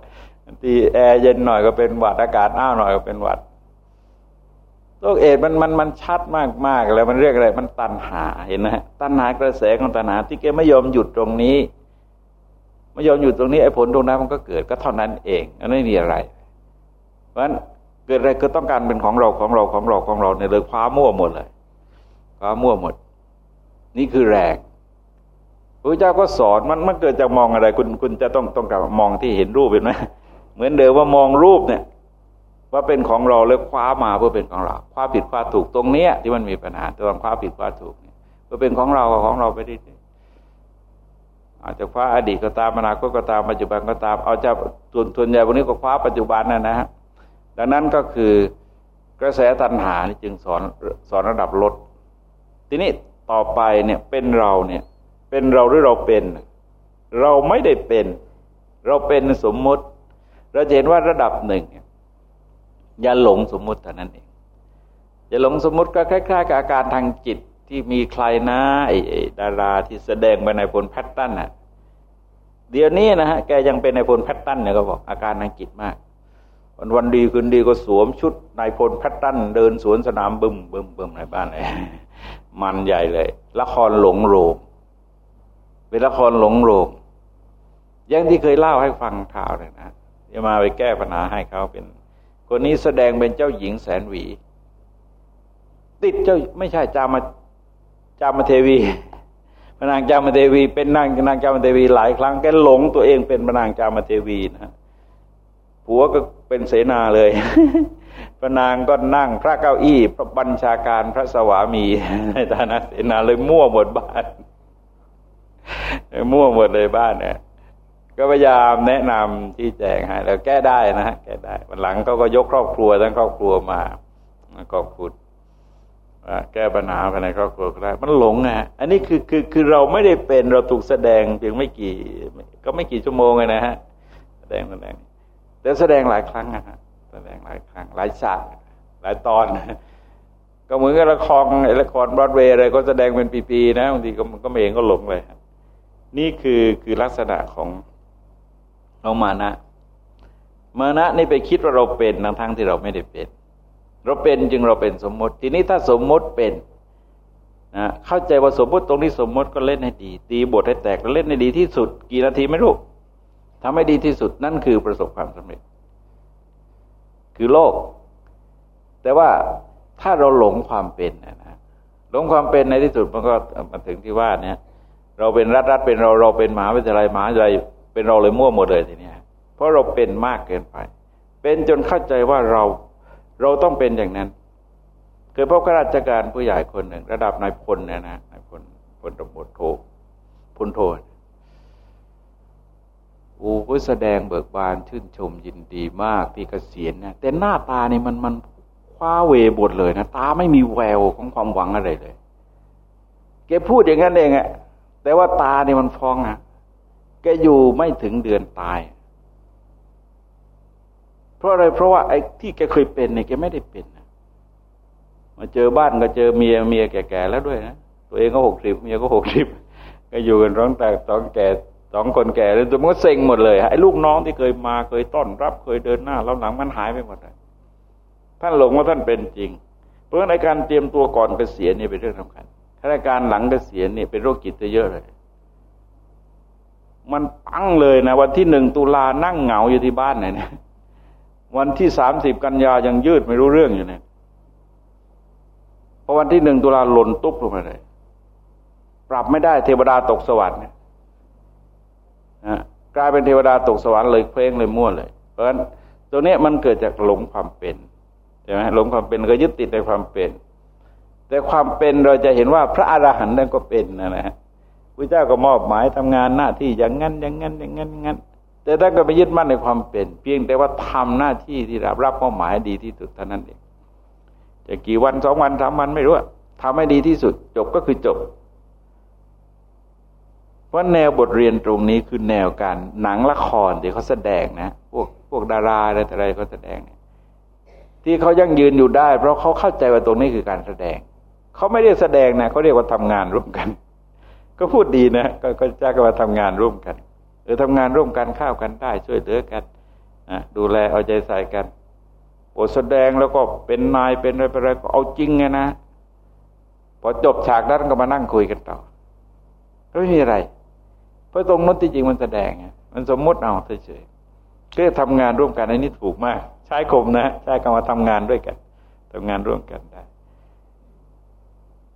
ตีแอร์เย็นหน่อยก็เป็นหวัดอากาศอ้าวหน่อยก็เป็นหวัดโรคเอดมันมันมันชัดมากมากแล้วมันเรียกอะไร มันตันหาเห็นไหมตันหากระแสของตันหา ที่แกไม่ยอมหยุดตรงนี้ ไม่ยอมหยุดตรงนี้ไอ้ผลตรงนั้นมันก็เกิดก็เท่านั้นเองมันไม่มีอะไร เพราะฉะนั้นเกิดอะไรก็ต้องการเป็นของเราของเราของเราของเราในเลยคว้ามั่วหมดเลยคว้ามั่วหมด นี่คือแรง พระเจ้าก็สอนมันมันเกิดจากมองอะไร คุณคุณจะต้องต้องการมองที่เห็นรูปเห็นไหมเหมือนเดิมว่ามองรูปเนี่ย ว่าเป็นของเราแล้วคว้ามาเพื่อเป็นของเราคว้าผิดคว้าถูกตรงเนี้ย ที่มันมีปัญหาตัวคว้าผิดคว้าถูกเนี่ยเพื่อเป็นของเราของเราไปได้อาจจะคว้าอดีตก็ตามอนาคตก็ตามปัจจุบันก็ตามเอาจะส่วนส่วนใหญ่วันนี้ก็คว้าปัจจุบันนั่นนะฮะดังนั้นก็คือกระแสตัณหานี่จึงสอนสอนระดับลด ทีนี้ต่อไปเนี่ยเป็นเราเนี่ย เป็นเราหรือเราเป็น เราไม่ได้เป็น เราเป็นสมมติ เราจะเห็นว่าระดับหนึ่งอย่าหลงสมมติเท่านั้นเองอย่าหลงสมมติก็คล้ายๆกับอาการทางจิตที่มีใครนะไอ้ดาราที่แสดงไปในพลแพทตันน่ะเดี๋ยวนี้นะฮะแกยังเป็นในพลแพทตันเนี่ยก็บอกอาการทางจิตมากวันวันดีคืนดีก็สวมชุดนายพลแพทตันเดินสวนสนามบึมบึมบึมในบ้านเลยมันใหญ่เลย ละครหลงโรง เป็นละครหลงโรงยังที่เคยเล่าให้ฟังข่าวเลยนะจะมาไปแก้ปัญหาให้เขาเป็น คนนี้แสดงเป็นเจ้าหญิงแสนหวี ติดเจ้าไม่ใช่จามาจามาเทวีพนางจามาเทวี เป็นนางนางจามาเทวีหลายครั้งแกหลงตัวเองเป็นพนางจามาเทวีนะผัวก็เป็นเสนาเลยพระนางก็นั่งพระเก้าอี้ พระบัญชาการพระสวามีในฐานะเสนาเลยมั่วหมดบ้าน มั่วหมดเลยบ้านเนี่ยก็พยายามแนะนำที่แจงให้แล้วแก้ได้นะฮะแก้ได้วันหลังเขาก็ยกครอบครัวทั้งครอบครัวมาก็พูดแก้ปัญหาภายในครอบครัวก็ได้มันหลงไงอันนี้คือคือคือเราไม่ได้เป็นเราถูกแสดงเพียงไม่กี่ ก็ไม่กี่ชั่วโมงเลยนะฮะแสดงแสดงแต่แสดงหลายครั้งนะฮะแสดงหลายครั้ง หลายฉากหลายตอน ก็เหมือนกับละครละครบรอดเวย์อะไรก็แสดงเป็นปีๆนะบางทีก็มันก็เองก็หลงเลย นี่คือคือลักษณะของเรามานะ มานะนี่ไปคิดว่าเราเป็นทั้งทั้งที่เราไม่ได้เป็น เราเป็นจึงเราเป็นสมมติ ทีนี้ถ้าสมมติเป็นนะเข้าใจว่าสมมติตรงนี้สมมติก็เล่นให้ดี ตีบทให้แตกแล้วเล่นให้ดีที่สุด กี่นาทีไม่รู้ทำให้ดีที่สุดนั่นคือประสบความสำเร็จ คือโลก แต่ว่าถ้าเราหลงความเป็นนะหลงความเป็นในที่สุดมันก็มาถึงที่ว่าเนี่ย เราเป็นรัฐรัฐเป็นเราเราเป็นหมหาวิทยาลัยมหาวิทยาลัยเป็นเราเลยมั่วหมดเลยทีเนี้ยเพราะเราเป็นมากเกินไป เป็นจนเข้าใจว่าเราเราต้องเป็นอย่างนั้นเคยพบข้าราชการผู้ใหญ่คนหนึ่ง ระดับนายพลเนี่ยนะนายพลพลตำรวจโทพลโทโอ้ก็แสดงเบิกบานชื่นชมยินดีมากที่เกษียณนะแต่หน้าตานี่มันมันคว้าเวบดเลยนะตาไม่มีแววของความหวังอะไรเลยแกพูดอย่างนั้นเองอะ แต่ว่าตาเนี่ยมันฟองอะแกอยู่ไม่ถึงเดือนตาย เพราะอะไรเพราะว่าไอ้ที่แกเคยเป็นเนี่ยแกไม่ได้เป็นมาเจอบ้านก็เจอเมียเมียแก่ๆแล้วด้วยนะตัวเองก็หกสิบเมียก็หกสิบก็อยู่กันร้องแต่สองแก่สองคนแก่แล้วตัวมันก็เซ็งหมดเลยไอ้ลูกน้องที่เคยมาเคยต้อนรับ เคยเดินหน้าแล้วหลังมันหายไปหมดเลยท่านหลงว่าท่านเป็นจริง เพราะในการเตรียมตัวก่อนเกษียณนี่เป็นเรื่องสำคัญ ถ้าการหลังเกษียณนี่ยเป็นโรคจิตเยอะเลย มันปังเลยนะ วันที่หนึ่งตุลานั่งเหงาอยู่ที่บ้านเนี่ยวันที่สามสิบกันยายังยืดไม่รู้เรื่องอยู่เนี่ยพอวันที่หนึ่งตุลาหล่นตุ๊บลงมาเลย ปรับไม่ได้เทวดาตกสวรรค์เนี่ยนะกลายเป็นเทวดาตกสวรรค์เลยเพลงเลยมั่วเลย เพราะฉะนั้นตัวนี้มันเกิดจากหลงความเป็นใช่ไหมหลงความเป็นก็ยึดติดในความเป็น แต่ความเป็นเราจะเห็นว่าพระอรหันต์นั่นก็เป็นนะนะฮะพระเจ้าก็มอบหมายทำงานหน้าที่อย่างนั้นอย่างนั้นอย่างนั้นอย่างนั้น แต่ท่านก็ไปยึดมั่นในความเป็น เพียงแต่ว่าทำหน้าที่ที่รับรับมอบหมายดีที่สุดเท่านั้นเองจะกี่วันสองวันสามวันไม่รู้ทำให้ดีที่สุด จบก็คือจบเพราะแนวบทเรียนตรงนี้คือแนวการหนังละครที่เขาแสดงนะพวกพวกดาราอะไรอะไรเขาแสดง ที่เขายังยืนอยู่ได้ เพราะเขาเข้าใจว่าตรงนี้คือการแสดง เขาไม่ได้แสดงนะเขาเรียกว่าทำงานร่วมกัน ก็พูดดีนะก็ก็จ้าก็มาทำงานร่วมกันเออทำงานร่วมกันข้าวกันได้ ช่วยเหลือกันนะดูแลเอาใจใส่กันบทแสดงแล้วก็เป็นนายเป็นอะไรเป็นอะไรก็เอาจริงไงนะพอจบฉากนั้นก็มานั่งคุยกันต่อไม่มีอะไร เพราะตรงนั้นที่จริงมันแสดงมันสมมติเอาเฉยๆคือทำงานร่วมกันอันนี้ถูกมาก ใช้คมนะใช้คำว่าทำงานด้วยกันทำงานร่วมกันได้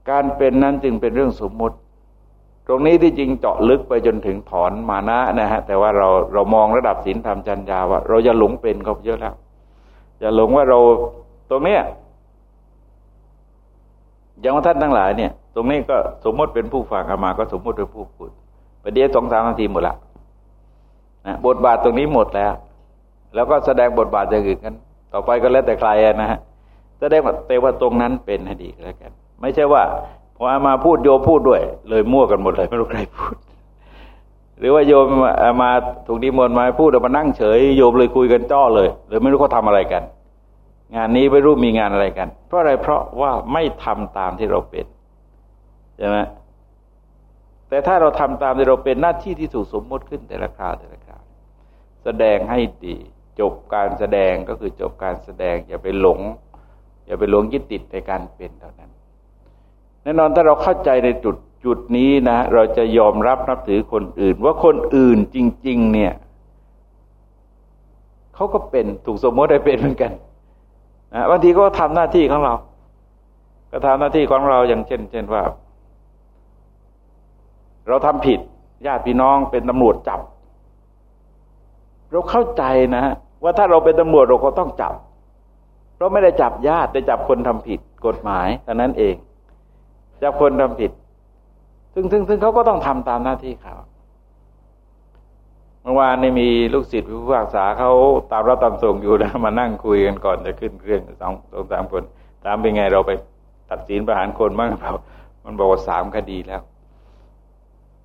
การเป็นนั้นจึงเป็นเรื่องสมมติ ตรงนี้ที่จริงเจาะลึกไปจนถึงถอนมานะนะฮะแต่ว่าเราเรามองระดับศีลธรรมจัญญาว่า เราจะหลงเป็นก็เยอะแล้วอย่าหลงว่าเราตรงเนี้ยอย่างว่าท่านทั้งหลายเนี่ย ตรงนี้ก็สมมติเป็นผู้ฟังอามาก็สมมติเป็นผู้พูดประเดี๋ยวสองสามนาทีหมดละนะบทบาทตรงนี้หมดแล้ว แล้วก็แสดงบทบาทอย่างอื่นกัน ต่อไปก็แล้วแต่ใครนะฮะแสดงว่าแต่ว่าตรงนั้นเป็นให้ดีแล้วกัน ไม่ใช่ว่าพออามาพูดโยพูดด้วย เลยมั่วกันหมดเลยไม่รู้ใครพูด หรือว่าโยมอามาถูกดีมนมาพูดแล้วมานั่งเฉยโยมเลยคุยกันจ้อเลยเลยไม่รู้เขาทาอะไรกัน งานนี้ไม่รู้มีงานอะไรกัน เพราะอะไรเพราะว่าไม่ทำตามที่เราเป็นใช่ไหมแต่ถ้าเราทำตามที่เราเป็นหน้าที่ที่ถูกสมมติขึ้นแต่ละคราวแต่ละคราวแสดงให้ดี จบการแสดงก็คือจบการแสดง อย่าไปหลง อย่าไปหลงยึดติดในการเป็นเท่านั้น แน่นอนถ้าเราเข้าใจในจุดจุดนี้นะ เราจะยอมรับนับถือคนอื่น ว่าคนอื่นจริง ๆ เนี่ยเขาก็เป็นถูกสมมติได้เป็นเหมือนกันนะบางทีก็ทำหน้าที่ของเรา ก็ทำหน้าที่ของเราอย่างเช่น เช่นว่า เราทำผิดญาติพี่น้องเป็นตำรวจจับ เราเข้าใจนะว่าถ้าเราเป็นตำรวจเราก็ต้องจับเราไม่ได้จับญาติแต่จับคนทำผิดกฎหมายแต่านั้นเอง จับคนทำผิด ซึ่งซึ่งซึ่งเขาก็ต้องทำตามหน้าที่เขาเมื่อวานนี่มีลูกศิษย์ผู้ภาษาเขาตามรับตามส่งอยู่นะมานั่งคุยกันก่อนจะขึ้นเครื่องสองสองสามคนถามเป็นไงเราไป ตัดสินประหารคนบ้างเปล่ามันบอกว่าสามคดีแล้ว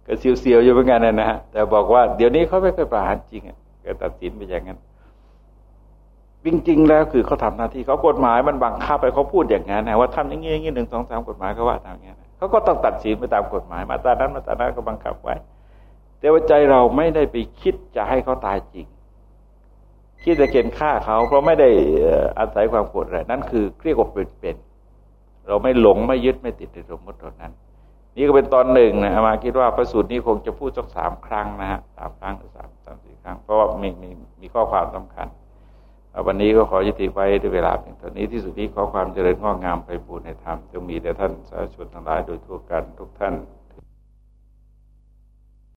ก็เสียวๆอยู่เหมือนกันนะฮะแต่บอกว่าเดี๋ยวนี้เขาไม่เคยประหารจริงอะก็ตัดสินไปอย่างนั้น จริงๆแล้วคือเขาทำหน้าที่เขากฎหมายมันบังคับไปเขาพูดอย่างนั้นนะว่าทำอย่างนี้อย่างนี้หนึ่งสองสามกฎหมายเขาว่าทำอย่างนี้เขาก็ต้องตัดสินไปตามกฎหมายมาตรานั้นมาตรานั้นก็บังคับไว้ แต่ว่าใจเราไม่ได้ไปคิดจะให้เขาตายจริง คิดจะเกณฑ์ฆ่าเขาเพราะไม่ได้อาศัยความโกรธอะไรนั่นคือเรียกว่าเป็นเป็นเราไม่หลงไม่ยึดไม่ติดในสมมติตอนนั้น นี่ก็เป็นตอนหนึ่งนะมาคิดว่าพระสูตรนี้คงจะพูดสักสามครั้งนะฮะสามครั้งหรือสามสามสี่ครั้งเพราะว่ามีมีมีข้อความสำคัญ วันนี้ก็ขอยุติไว้ด้วยเวลาเพียงเท่านี้ที่สุดนี้ขอความเจริญงอกงามไปบูรณนธรรมจงมีแด่ท่านสาธุชนทั้งหลายโดยทั่วกันทุกท่าน